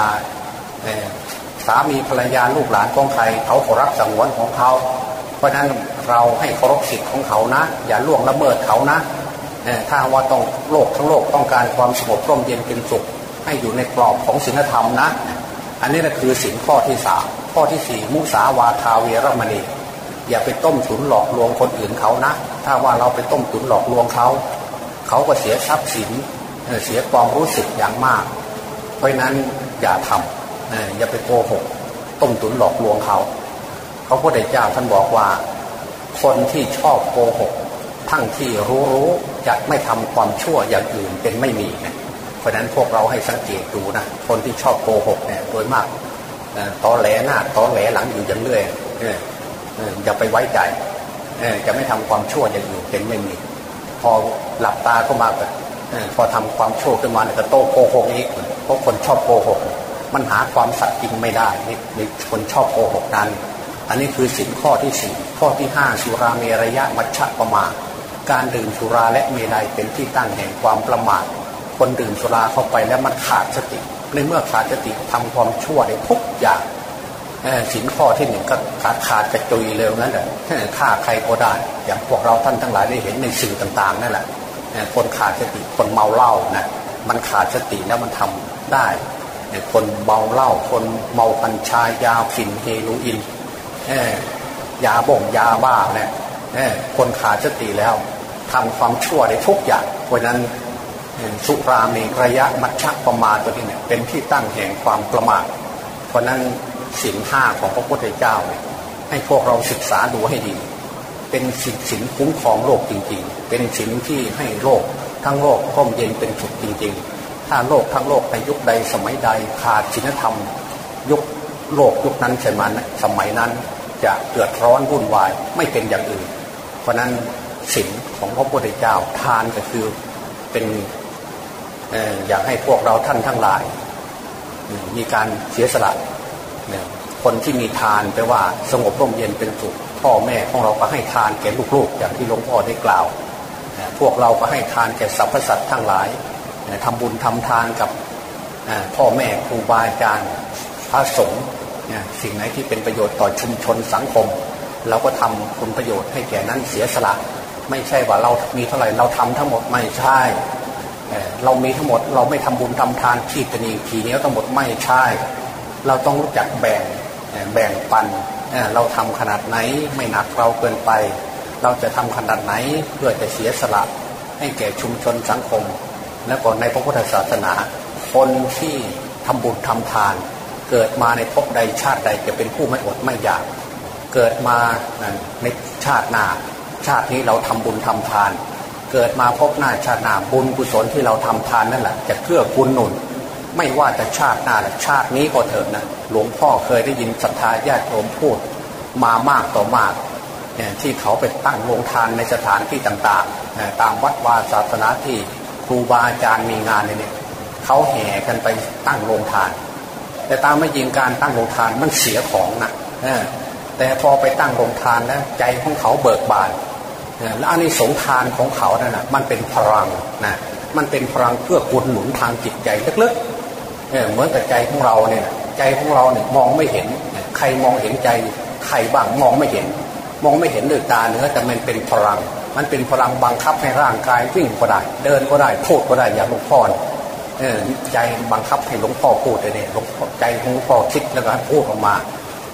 A: สามีภรรยาลูกหลานของใครเขาขอรักสงวนของเขา เพราะนั้นเราให้เคารพสิทธิ์ของเขานะ อย่าล่วงละเมิดเขานะถ้าว่าต้องโลกทั้งโลกต้องการความสงบร่มเย็นเป็นสุข ให้อยู่ในกรอบของศีลธรรมนะ อันนี้นะคือสินข้อที่สามข้อที่สี่มุสาวาทาเวรมณี อย่าไปต้มตุนหลอกลวงคนอื่นเขานะ ถ้าว่าเราไปต้มตุนหลอกลวงเขา เขาก็เสียทรัพย์สินเสียความรู้สึกอย่างมาก เพราะนั้นอย่าทำอย่าไปโกหกต้มตุนหลอกลวงเขาเขาพระเดชเจ้าท่านบอกว่า คนที่ชอบโกหก ทั้งที่รู้รู้จะไม่ทำความชั่วอย่างอื่นเป็นไม่มีเพราะนั้นพวกเราให้สังเกตดูนะคนที่ชอบโกหกเนี่ยโดยมากตอแหลหน้าตอแหลหลังอยู่อย่างเรื่อย อย่าไปไว้ใจจะไม่ทำความชั่วอย่างอื่นเป็นไม่มีพอหลับตาเข้ามาพอทำความชั่วขึ้นมาเนี่ยก็โตโกหกนี้เพราะคนชอบโกหก มันหาความสัตย์จริงไม่ได้ในคนชอบโกหกนั้น อันนี้คือสินข้อที่สี่ข้อที่ห้าสุราเมรยะมัชฌะประมาการดื่มสุราและเมลัยเป็นที่ตั้งแห่งความประมาทคนดื่มสุราเข้าไปแล้วมันขาดสติ ในเมื่อขาดสติทำความชั่วได้ทุกอย่าง สินข้อที่หนึ่งก็ขาดขาดกระจุยเร็วนั้นแหละฆ่าใครก็ได้ อย่างพวกเราท่านทั้งหลายได้เห็นในสิ่งต่างๆนั่นแหละคนขาดสติคนเมาเหล้านะมันขาดสติแล้วมันทำได้คนเมาเหล้าคนเมาพันชายาฝิ่นเฮโรอีนยาบ่งยาบ้าเนี่ยคนขาดสติแล้วทำความชั่วได้ทุกอย่างเพราะนั้นสุรามีระยะมัชชักประมาทตัวนี้เนี่ยเป็นที่ตั้งแห่งความประมาทเพราะนั้น สิ่งห้าของพระพุทธเจ้า ให้พวกเราศึกษาดูให้ดี เป็นสินสินคุ้มครองโลกจริง ๆ เป็นสินที่ให้โลกทั้งโลกร่มเย็นเป็นสุขจริง ๆ ถ้าโลกทั้งโลกในยุคใดสมัยใดขาดศีลธรรม ยุคโลกยุคนั้นสมัยสมัยนั้นจะเกิดร้อนวุ่นวายไม่เป็นอย่างอื่น เพราะนั้นสินของพระพุทธเจ้าทานก็คือเป็นอยากให้พวกเราท่านทั้งหลาย มีการเสียสละ คนที่มีทานแปลว่าสงบร่มเย็นเป็นสุขพ่อแม่ของเราก็ให้ทานแก่ลูกๆ อย่างที่หลวงพ่อได้กล่าว พวกเราก็ให้ทานแก่สรรพสัตว์ทั้งหลายทำบุญทำทานกับพ่อแม่ครูบาอาจารย์พระสงฆ์สิ่งไหนที่เป็นประโยชน์ต่อชุมชนสังคม เราก็ทำคุณประโยชน์ให้แก่นั้นเสียสละ ไม่ใช่ว่าเรามีเท่าไหร่เราทำทั้งหมดไม่ใช่เรามีทั้งหมดเราไม่ทำบุญทำทานขีดตนีขีเนี้ยทั้งหมดไม่ใช่ เราต้องรู้จักแบ่งแบ่งปันเราทำขนาดไหนไม่หนักเราเกินไป เราจะทำขนาดไหนเพื่อจะเสียสละให้แก่ชุมชนสังคม และก่อนในพระพุทธศาสนา คนที่ทำบุญทำทาน เกิดมาในภพใดชาติใดจะเป็นผู้ไม่อดไม่อยาก เกิดมาในชาติหน้าชาตินี้เราทำบุญทำทาน เกิดมาพบหน้าชาติหน้าบุญกุศลที่เราทำทานนั่นแหละจะเกื้อกูลหนุน ไม่ว่าจะชาติหน้าหรือชาตินี้ก็เถิดนะหลวงพ่อเคยได้ยินศรัทธาญาติโยมพูดมามากต่อมากที่เขาไปตั้งโรงทานในสถานที่ต่างๆ ตามวัดวาศาสนาที่ครูบาอาจารย์มีงานเนี่ยเขาแห่กันไปตั้งโรงทาน แต่ตามไม่ยิงการตั้งโรงทานมันเสียของนะแต่พอไปตั้งโรงทานแล้วใจของเขาเบิกบานและอันนี้สงทานของเขานั่ะมันเป็นพลังนะมันเป็นพลังเพื่อกุลหนุนทางจิตใจลึกๆ เหมือนกับใจของเราเนี่ยใจของเราเนี่ยมองไม่เห็น ใครมองเห็นใจใครบ้างมองไม่เห็น มองไม่เห็นด้วยตาเนื้อแต่มันเป็นพลัง มันเป็นพลังบังคับให้ร่างกายวิ่งก็ได้ เดินก็ได้พูดก็ได้อย่างหลวงพ่อใจบังคับให้หลวงพ่อพูดเลยเนี่ยใจของหลวงพ่อคิดแล้วก็พูดออกมา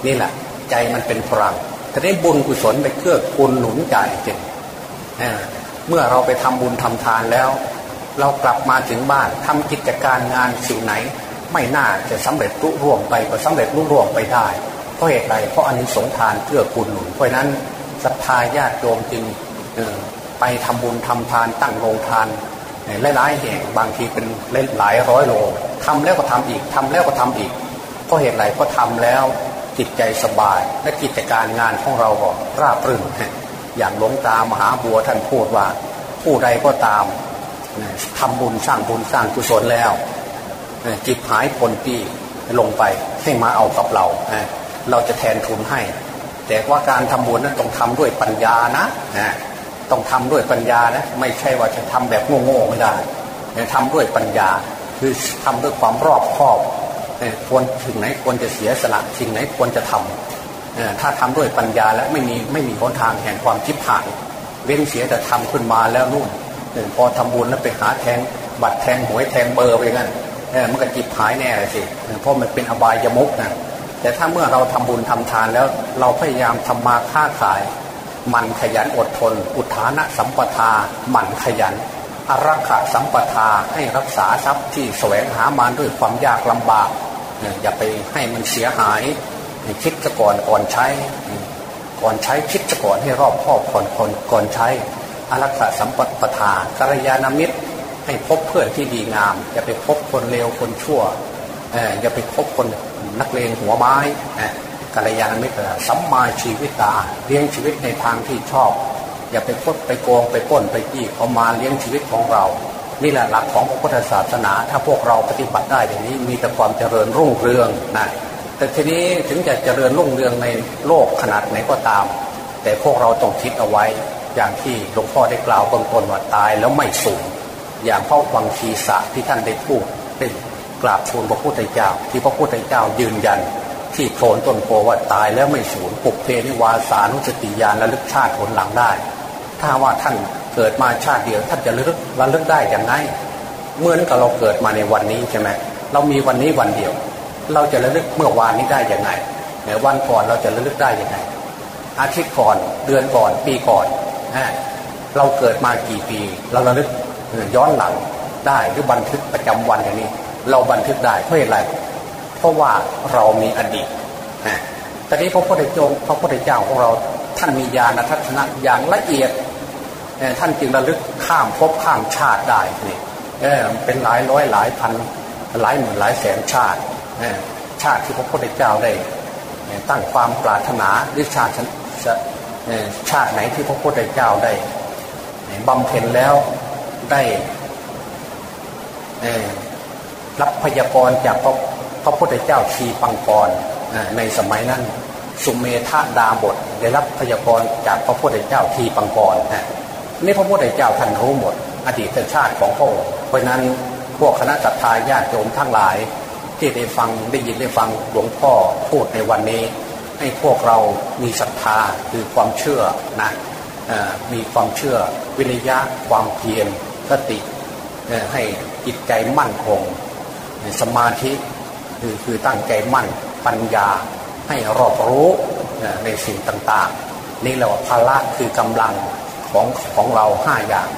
A: นี่แหละ ใจมันเป็นพลังแต่ได้บุญกุศลไปเกื้อกูลหนุนใจจริงเมื่อเราไปทำบุญทำทานแล้ว เรากลับมาถึงบ้านทำกิจการงานสิ่งไหน ไม่น่าจะสำเร็จรุ่ร่วงไปก็สำเร็จรุ่ร่วงไปได้เพราะเหตุใดเพราะอันนี้สงทานเกื้อกูลหนุนเพราะนั้นศรัทธาญาติโยมจึงไปทำบุญทำทานตั้งโรงทานหลายๆแห่งบางทีเป็นหลายร้อยโลทำแล้วก็ทำอีกทำแล้วก็ทำอีกเพราะเหตุไรเพราะทำแล้วจิตใจสบายและกิจการงานของเราก็ราบรื่นอย่างหลวงตามหาบัวท่านพูดว่า ผู้ใดก็ตามทำบุญสร้างบุญสร้างกุศลแล้ว จิตหายผลปีลงไปให้มาเอากับเรา เราจะแทนทุนให้ แต่ว่าการทำบุญนั้นต้องทำด้วยปัญญานะต้องทำด้วยปัญญานะ ไม่ใช่ว่าจะทำแบบโง่ๆไม่ได้ทำด้วยปัญญา คือทำด้วยความรอบคอบควรถึงไหนควรจะเสียสละสิ่งไหนควรจะทำถ้าทำด้วยปัญญาแล้วไม่มีไม่มีหนทางแห่งความคิดผ่านเว้นเสียแต่ทำขึ้นมาแล้วนู่นพอทำบุญแล้วไปหาแทงบัตรแทงหวยแทงเบอร์ไปงั้น มันก็จิบหายแน่เลยสิเพราะมันเป็นอบายยมุกนะแต่ถ้าเมื่อเราทำบุญทำทานแล้วเราพยายามทำมาค้าขาย มันขยันอดทน อุทานะสัมปทาหมั่นขยันอารักขาสัมปทาให้รักษาทรัพย์ที่แสวงหามาด้วยความยากลำบากอย่าไปให้มันเสียหายคิดก่อนก่อนใช้ ก่อนใช้คิดก่อนให้รอบคอบก่อนก่อนก่อนใช้อารักขาสัมปทากัลยาณมิตร ให้พบเพื่อนที่ดีงาม อย่าไปพบคนเลวคนชั่วอย่าไปพบคนนักเลงหัวไม้กัลยาณมิตรสัมมาชีวิตาเลี้ยงชีวิตในทางที่ชอบ อย่าไปพดไปโกงไปป้นไปจี้เขามาเลี้ยงชีวิตของเรา นี่แหละหลักของพระพุทธศาสนา ถ้าพวกเราปฏิบัติได้อย่างนี้มีแต่ความเจริญรุ่งเรืองนะแต่ทีนี้ถึงจะเจริญรุ่งเรืองในโลกขนาดไหนก็ตาม แต่พวกเราต้องคิดเอาไว้อย่างที่หลวงพ่อได้กล่าวเบื้องต้นว่าตายแล้วไม่สูญ อย่างพ่อวังคีสะที่ท่านได้พูดเป็นกราบทูลพระพุทธเจ้า ที่พระพุทธเจ้ายืนยัน ที่โคนต้นโพว่าตายแล้วไม่สูญปุกเพนิวาสานุสติญาณระลึกชาติผลหลังได้ ถ้าว่าท่านเกิดมาชาติเดียวท่านจะระลึกระลึกได้อย่างไรเมื่อกับเราเกิดมาในวันนี้ใช่ไหมเรามีวันนี้วันเดียว เราจะระลึกเมื่อวานนี้ได้อย่างไรในวันก่อนเราจะระลึกได้อย่างไรอาทิตย์ก่อนเดือนก่อนปีก่อนเราเกิดมากี่ปี เราระลึก ย้อนหลังได้หรือบันทึกประจำวันอย่างนี้ เราบันทึกได้เพราะอะไร เพราะว่าเรามีอดีตตอนนี้พระพุทธเจ้าพระพุทธเจ้าของเราท่านมีญาณทัศนะอย่างละเอียดท่านจึงระลึกข้ามภพข้ามชาติได้นี่เป็นหลายร้อยหลายพันหลายหมื่นหลายแสนชาติชาติที่พระพุทธเจ้าได้ตั้งความปรารถนาหรือชาติชาติไหนที่พระพุทธเจ้าได้บำเพ็ญแล้ว ได้รับพยากรจากพระพระพุทธเจ้าชีปังกรในสมัยนั้น สุเมธาดาบทได้รับพยากรจากพระพุทธเจ้าทีปังกรนี่พระพุทธเจ้าท่านรู้หมด อดีตชาติของพระองค์เพราะนั้นพวกคณะสัตยาญาติโยมทั้งหลาย ที่ได้ฟังได้ยินได้ฟังหลวงพ่อพูดในวันนี้ ให้พวกเรามีศรัทธาคือความเชื่อนะมีความเชื่อวิริยะความเพียร สติให้จิตใจมั่นคง สมาธิคือคือตั้งใจมั่นปัญญาให้รอบรู้ในสิ่งต่างๆ นี่เราภาระคือกำลังของของเราห้าอย่าง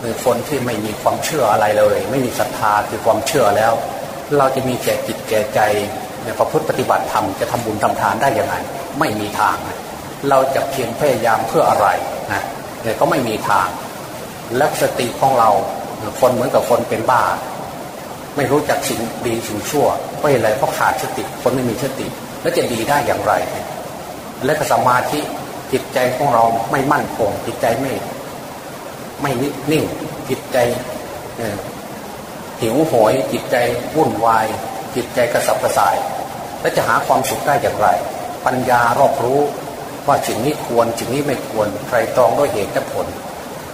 A: คือคนที่ไม่มีความเชื่ออะไรเลย ไม่มีศรัทธาคือความเชื่อแล้ว เราจะมีแก่จิตแก่ใจในพระพุทธปฏิบัติธรรมจะทำบุญทำทานได้ยังไงไม่มีทาง เราจะเพียรพยายามเพื่ออะไรนะก็ไม่มีทาง และสติของเราคนเหมือนกับคนเป็นบ้า ไม่รู้จักสิ่งดีสิ่งชั่วเพราะอะไรเพราะขาดสติคนไม่มีสติ แล้วจะดีได้อย่างไร และสมาธิจิตใจของเราไม่มั่นคงจิตใจไม่ ไม่นิ่งจิตใจหิวโหยจิตใจวุ่นวาย จิตใจกระสับกระส่าย แล้วจะหาความสุขได้อย่างไร ปัญญารอบรู้ว่าสิ่งนี้ควรสิ่งนี้ไม่ควรใครตรองด้วยเหตุและผล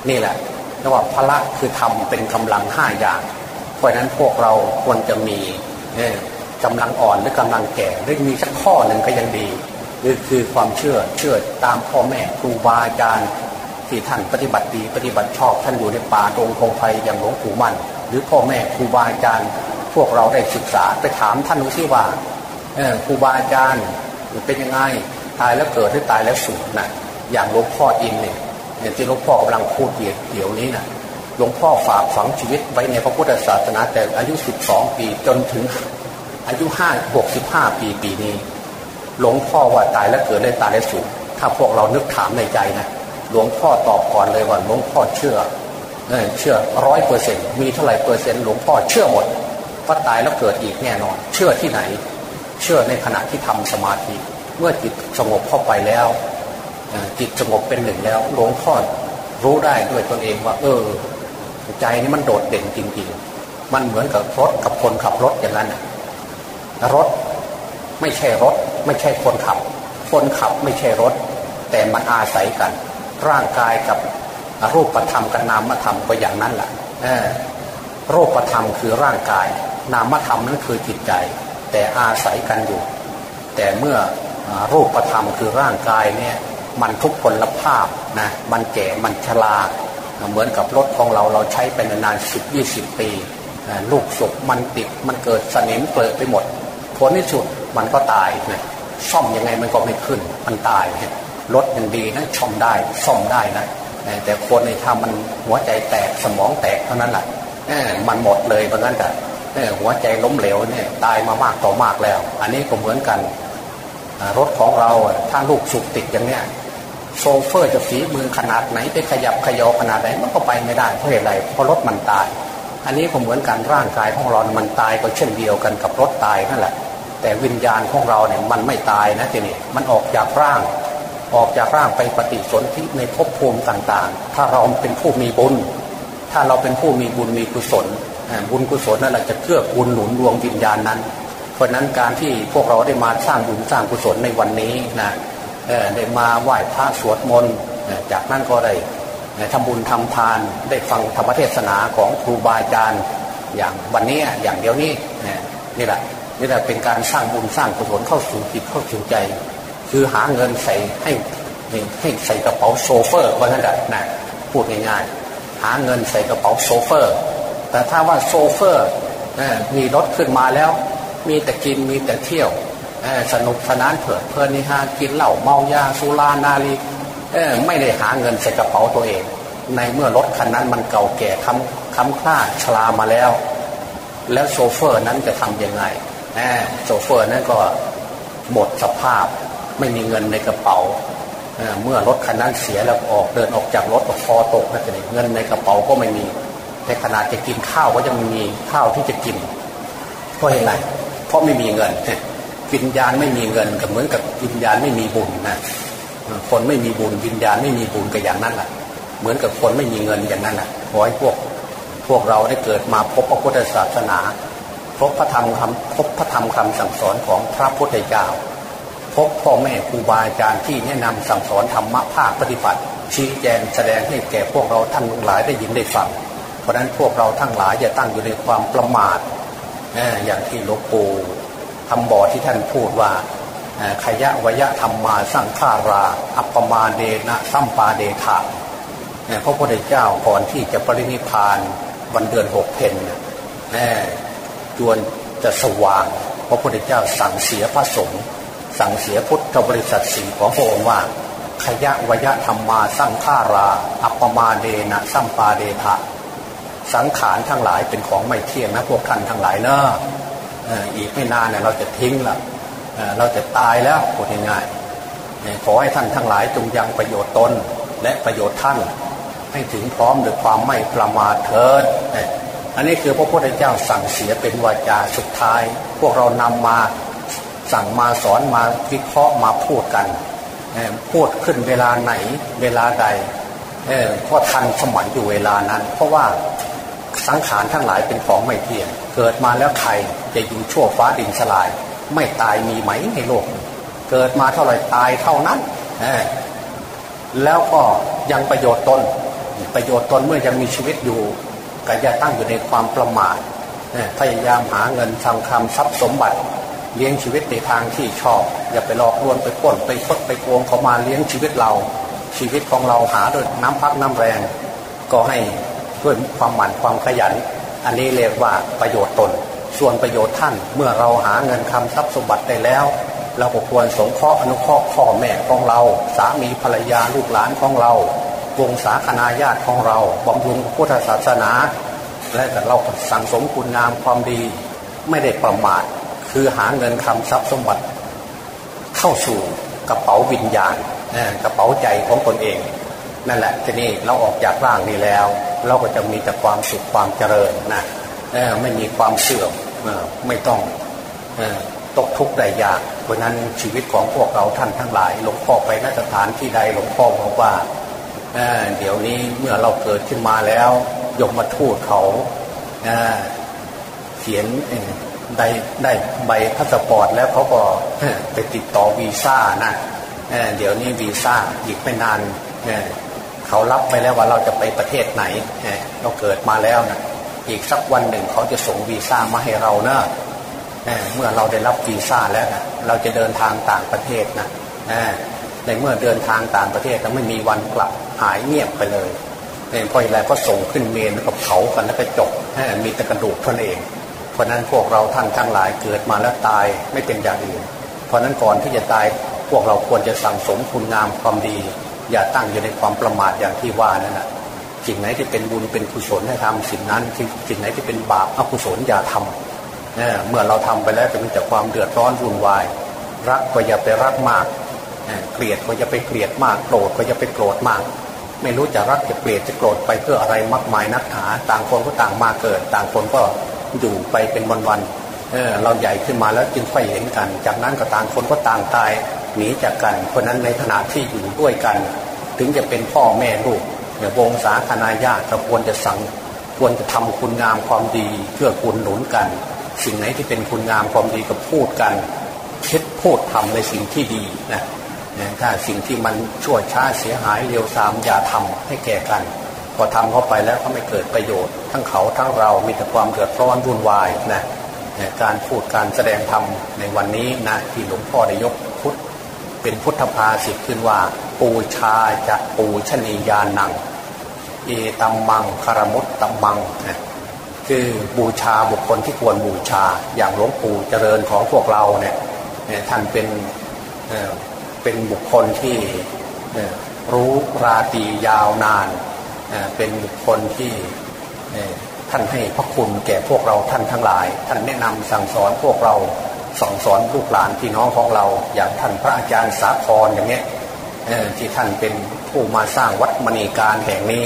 A: นี่แหละ เรียกว่าพละคือทำเป็นกำลังห้าอย่าง เพราะนั้นพวกเราควรจะมีกำลังอ่อนหรือกำลังแก่หรือมีสักข้อหนึ่งก็ยังดีคือคือความเชื่อเชื่อตามพ่อแม่ครูบาอาจารย์ที่ท่านปฏิบัติดีปฏิบัติชอบท่านอยู่ในป่าตรงพงไพอย่างหลวงปู่มั่น หรือพ่อแม่ครูบาอาจารย์ พวกเราได้ศึกษาไปถามท่านดูที่ว่าครูบาอาจารย์เป็นยังไงตายแล้วเกิดหรือตายแล้วสูญนะอย่างหลวงพ่ออินเนี่ย อย่างที่หลวงพ่อกำลังพูดเดี๋ยวนี้นะหลวงพ่อฝากฝังชีวิตไว้ในพระพุทธศาสนาแต่อายุ 12 ปีจนถึงอายุ5 65 ปีปีนี้ หลวงพ่อว่าตายแล้วเกิดได้ตายแล้วสูญถ้าพวกเรานึกถามในใจนะหลวงพ่อตอบก่อนเลยว่าหลวงพ่อเชื่อเชื่อร้อยเปอร์เซ็นต์มีเท่าไหร่เปอร์เซ็นต์หลวงพ่อเชื่อหมดว่าตายแล้วเกิดอีกแน่นอน เชื่อที่ไหน เชื่อในขณะที่ทำสมาธิ เมื่อจิตสงบเข้าไปแล้ว จิตสงบเป็นหนึ่งแล้วหลวงพ่อรู้ได้ด้วยตนเองว่า เออ ใจนี่มันโดดเด่นจริง ๆ มันเหมือนกับรถกับคนขับรถอย่างนั้นรถไม่ใช่รถ ไม่ใช่คนขับ คนขับไม่ใช่รถ แต่มันอาศัยกัน ร่างกายกับรูปธรรมกับนามธรรมก็อย่างนั้นแหละรูปธรรมคือร่างกาย นามธรรมนั้นคือจิตใจ แต่อาศัยกันอยู่ แต่เมื่อรูปธรรมคือร่างกายเนี่ย มันทุกพลภาพนะมันแก่มันชราเหมือนกับรถของเราเราใช้ไปนานๆสิบยี่สิบปีลูกศกมันติดมันเกิดสนิมเปิดไปหมดผลที่สุดมันก็ตายนะซ่อมยังไงมันก็ไม่ขึ้น มันตายรถยังดีนะช่อมได้ซ่อมได้นะแต่คนในถ้ามันหัวใจแตกสมองแตกเท่านั้นแหละมันหมดเลยเพราะงั้นแต่หัวใจล้มเหลวเนี่ยตายมามากต่อมากแล้ว อันนี้ก็เหมือนกัน รถของเราถ้าลูกสุกติดอย่างเนี้ย โซเฟอร์จะฝีมือขนาดไหนไปขยับขยอขนาดไหนมันก็ไปไม่ได้เพราะเหตุไรเพราะรถมันตาย อันนี้ก็เหมือนการร่างกายของเรามันตายก็เช่นเดียวกันกับรถตายนั่นแหละ แต่วิญญาณของเราเนี่ยมันไม่ตายนะทีนี้มันออกจากร่าง ออกจากร่างไปปฏิสนธิในภพภูมิต่างๆ ถ้าเราเป็นผู้มีบุญ ถ้าเราเป็นผู้มีบุญมีกุศล บุญกุศลนั่นแหละจะเกื้อกูลหนุนดวงวิญญาณนั้น เพราะนั้นการที่พวกเราได้มาสร้างบุญสร้างกุศลในวันนี้นะ ได้มาไหว้พระสวดมนต์จากนั้นก็ได้ทำบุญทำทานได้ฟังธรรมเทศนาของครูบาอาจารย์อย่างวันนี้อย่างเดียวนี้นี่แหละนี่แหละเป็นการสร้างบุญสร้างกุศลเข้าสู่จิตเข้าสู่ใจ คือหาเงินใส่ให้ให้ใส่กระเป๋าโชเฟอร์ว่านั่นแหละนะพูดง่ายๆหาเงินใส่กระเป๋าโชเฟอร์ แต่ถ้าว่าโชเฟอร์มีรถขึ้นมาแล้ว มีแต่กินมีแต่เที่ยว สนุกสนานเผิดเพลินนิฮากินเหล้าเมายาสุรานารีไม่ได้หาเงินใส่กระเป๋าตัวเอง ในเมื่อรถคันนั้นมันเก่าแก่ค้ำค้ำคล้าชรามาแล้ว แล้วโชเฟอร์นั้นจะทํำยังไงโชเฟอร์นั้นก็หมดสภาพไม่มีเงินในกระเป๋าเมื่อรถคันนั้นเสียแล้วออกเดินออกจากรถก็คอตกนั่นเงเงินในกระเป๋าก็ไม่มีแต่ขนาดจะกินข้าวก็ยังไม่มีข้าวที่จะกินเพราะเหตุไรเพราะไม่มีเงิน วิญญาณไม่มีเงินก็เหมือนกับวิญญาณไม่มีบุญนะคนไม่มีบุญวิญญาณไม่มีบุญก็อย่างนั้นแหละเหมือนกับคนไม่มีเงินอย่างนั้นแหละขอให้พวก พวกเราได้เกิดมาพบพระพุทธศาสนาพบพระธรรมคำพบพระธรรมคำสั่งสอนของพระพุทธเจ้าพบพ่อแม่ครูบาอาจารย์ที่แนะนำสั่งสอนธรรมะภาคปฏิบัติ ชี้แจงแสดงให้แก่พวกเราท่านหลายได้ยินได้ฟังเพราะฉะนั้นพวกเราทั้งหลายอย่าตั้งอยู่ในความประมาทอย่างที่หลวงปู่ คำบอที่ท่านพูดว่าขยะวยะธรรมมาสร้างขารา อัปปมาเดนะสัมปาเดถาพระพุทธเจ้าก่อนที่จะปรินิพานวันเดือนหกเพนจวนจะสว่าง พระพุทธเจ้าสั่งเสียพระสงฆ์สั่งเสียพุทธบริษัทสีของพระองค์ว่าขยะวยะธรรมมาสร้างขารา อัปปมาเดนะสัมปาเดถาสังขารทั้งหลายเป็นของไม่เที่ยงนะพวกท่านทั้งหลายเนอะ อีกไม่นานเนี่ยเราจะทิ้งละเราจะตายแล้วพูดง่ายๆขอให้ท่านทั้งหลายจงยังประโยชน์ตนและประโยชน์ท่านให้ถึงพร้อมด้วยความไม่ประมาทเถิด อันนี้คือพระพุทธเจ้าสั่งเสียเป็นวาจาสุดท้าย พวกเรานำมาสั่งมาสอนมาวิเคราะห์มาพูดกัน พูดขึ้นเวลาไหนเวลาใดก็ทันสมัยอยู่เวลานั้น เพราะว่า สังขารทั้งหลายเป็นของไม่เที่ยง เกิดมาแล้วใครจะอยู่ชั่วฟ้าดินสลาย ไม่ตายมีไหมในโลก เกิดมาเท่าไหร่ตายเท่านั้นแล้วก็ยังประโยชน์ตน ประโยชน์ตนเมื่อยังมีชีวิตอยู่ก็อย่าตั้งอยู่ในความประมาทพยายามหาเงินทำคำทรัพย์สมบัติ เลี้ยงชีวิตในทางที่ชอบ อย่าไปหลอกลวงไปป้นไปพดไปโกงเขามาเลี้ยงชีวิตเรา ชีวิตของเราหาด้วยน้ำพักน้ำแรง ก็ให้ ด้วยความหมั่นความขยัน อันนี้เรียกว่าประโยชน์ตน ส่วนประโยชน์ท่านเมื่อเราหาเงินคำทรัพย์สมบัติได้แล้ว เราก็ควรสงเคราะห์อนุเคราะห์พ่อแม่ของเรา สามีภรรยาลูกหลานของเรา วงศาคณาญาติของเราบำรุงพุทธศาสนา และแต่เราสั่งสมคุณงามความดี ไม่ได้ประมาทคือหาเงินคำทรัพย์สมบัติ เข้าสู่กระเป๋าวิญญาณกระเป๋าใจของตนเอง นั่นแหละทีนี้เราออกจากร่างนี้แล้ว เราก็จะมีแต่ความสุขความเจริญนะไม่มีความเสื่อมไม่ต้องตกทุกข์ใดยากเพราะนั้นชีวิตของพวกเราท่านทั้งหลายหลวงพ่อไปนสถานที่ใดหลวงพ่อบอกว่าเดี๋ยวนี้เมื่อเราเกิดขึ้นมาแล้วยมมาทูตเขาเขียนได้ได้ใบพาสปอร์ตแล้วเขาก็ไปติดต่อวีซ่านะเดี๋ยวนี้วีซ่าอีกไม่นาน เขารับไปแล้วว่าเราจะไปประเทศไหนเราเกิดมาแล้วนะอีกสักวันหนึ่งเขาจะส่งวีซ่ามาให้เราเนะเมื่อเราได้รับวีซ่าแล้วนะเราจะเดินทางต่างประเทศนะในเมื่อเดินทางต่างประเทศแล้วไม่มีวันกลับหายเงียบไปเลยเพราะอะไรก็ส่งขึ้นเมนแล้วก็เผากันแล้วก็จบมีแต่กระดูกท่านเอง เพราะนั้นพวกเราท่านทั้งหลายเกิดมาแล้วตายไม่เป็นอย่างอื่น เพราะนั้นก่อนที่จะตายพวกเราควรจะสั่งสมคุณงามความดี อย่าตั้งอยู่ในความประมาทอย่างที่ว่านั่นแหะสิ่งไหนที่เป็นบุญเป็นกุศลให้ทำสิ่งนั้นสิ่งไหนที่เป็นบาปอกุศลอย่าทำเเมื่อเราทำไปแล้วจะมีแต่ความเดือดร้อนวุ่นวาย รักก็อย่าไปรักมากเกลียดก็จะไปเกลียดมากโกรธก็จะไปโกรธมาก ไม่รู้จะรักจะเกลียดจะโกรธไปเพื่ออะไรมากมายนักหา ต่างคนก็ต่างมาเกิด ต่างคนก็อยู่ไปเป็นวันๆเออเราใหญ่ขึ้นมาแล้วจึงค่อยเห็นกัน จากนั้นก็ต่างคนก็ต่างตาย หนีจากกัน เพราะนั้นในขณะที่อยู่ด้วยกัน ถึงจะเป็นพ่อแม่ลูกเนี่ยวงศาคณาญาติควรจะสั่งควรจะทำคุณงามความดีเพื่อคุณหนุนกัน สิ่งไหนที่เป็นคุณงามความดีก็พูดกันคิดพูดทำในสิ่งที่ดีนะถ้าสิ่งที่มันชั่วช้าเสียหายเร็วซามอย่าทำให้แก่กันพอทำเข้าไปแล้วก็ไม่เกิดประโยชน์ ทั้งเขาทั้งเรามีแต่ความเดือดร้อนวุ่นวายนะการพูดการแสดงธรรมในวันนี้นะที่หลวงพ่อได้ยก เป็นพุทธภาษิตขึ้นว่า ปูชาจะปูชนียานัง เอตัมมังคารมุตตัมมังนะคือบูชาบุคคลที่ควรบูชาอย่างหลวงปู่เจริญของพวกเราเนี่ยท่านเป็นเป็นบุคคลที่รู้ราตียาวนาน เป็นบุคคลที่ท่านให้พระคุณแก่พวกเราท่านทั้งหลาย ท่านแนะนำสั่งสอนพวกเรา สอนสอนลูกหลานพี่น้องของเรา อย่างท่านพระอาจารย์สาครอย่างเนี้ยที่ท่านเป็นผู้มาสร้างวัดมณีการแห่งนี้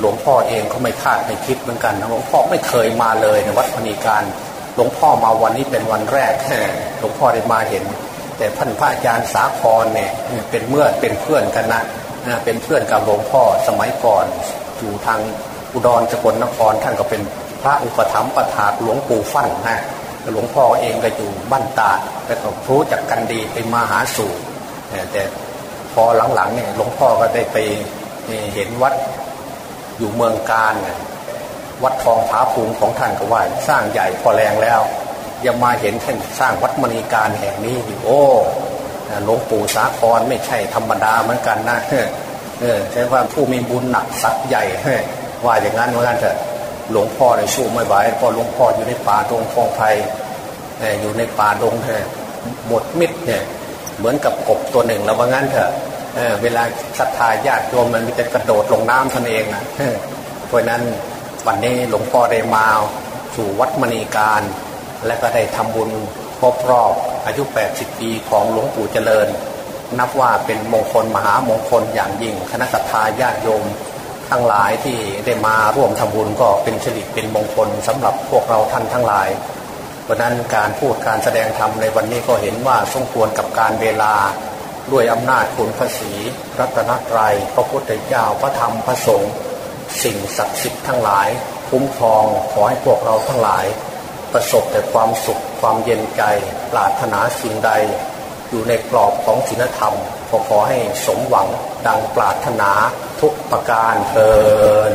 A: หลวงพ่อเองก็ไม่คาดไม่คิดเหมือนกันนะหลวงพ่อไม่เคยมาเลยในวัดมณีการหลวงพ่อมาวันนี้เป็นวันแรกหลวงพ่อได้มาเห็น แต่ท่านพระอาจารย์สาครเนี่ยเป็นเมื่อเป็นเพื่อนกันนะเป็นเพื่อนกับหลวงพ่อสมัยก่อนอยู่ทางอุดรสกลนครท่านก็เป็นพระอุปถัมภ์ประถาหลวงปู่ฟั่นนะ หลวงพ่อเองก็อยู่บ้านตาแต่ก็รู้จักกันดีไปมาหาสู่แต่พอหลังๆเนี่ยหลวงพ่อก็ได้ไปเห็นวัดอยู่เมืองการวัดทองผาภูมิของท่านก็ว่าสร้างใหญ่พอแรงแล้วยังมาเห็นท่านสร้างวัดมณีการแห่งนี้โอ้หลวงปู่สาครไม่ใช่ธรรมดาเหมือนกันนะเออใช่ว่าผู้มีบุญหนักสักใหญ่ว่าอย่างนั้นเหมือนกันเถอะ หลวงพ่อในสู้ไม่ไหวเพราะหลวงพ่ออยู่ในป่าดงฟองไพรอยู่ในป่าดงเถอะหมดมิดเนี่ยเหมือนกับกบตัวหนึ่งแล้วว่างั้นเถอะเเวลาศรัทธาญาติโยมมันมีแต่กระโดดลงน้ำท่านเองนะเพราะนั้นวันนี้หลวงพ่อได้มาสู่วัดมณีการ และก็ได้ทำบุญครบรอบอายุ 80 ปีของหลวงปู่เจริญ นับว่าเป็นมงคลมหามงคลอย่างยิ่งคณะสัตยาญาติโยม ทั้งหลายที่ได้มาร่วมทำบุญก็เป็นสิริเป็นมงคลสำหรับพวกเราท่านทั้งหลาย เพราะนั้นการพูดการแสดงธรรมในวันนี้ก็เห็นว่าสมควรกับการเวลาด้วยอำนาจคุณพระศีรัตนตรัยพระพุทธเจ้าพระธรรมพระสงฆ์สิ่งศักดิ์สิทธิ์ทั้งหลาย คุ้มครองขอให้พวกเราทั้งหลาย ประสบแต่ความสุขความเย็นใจปรารถนาสิ่งใด อยู่ในกรอบของศีลธรรม ก็ขอให้สมหวังดังปรารถนาทุกประการเทิน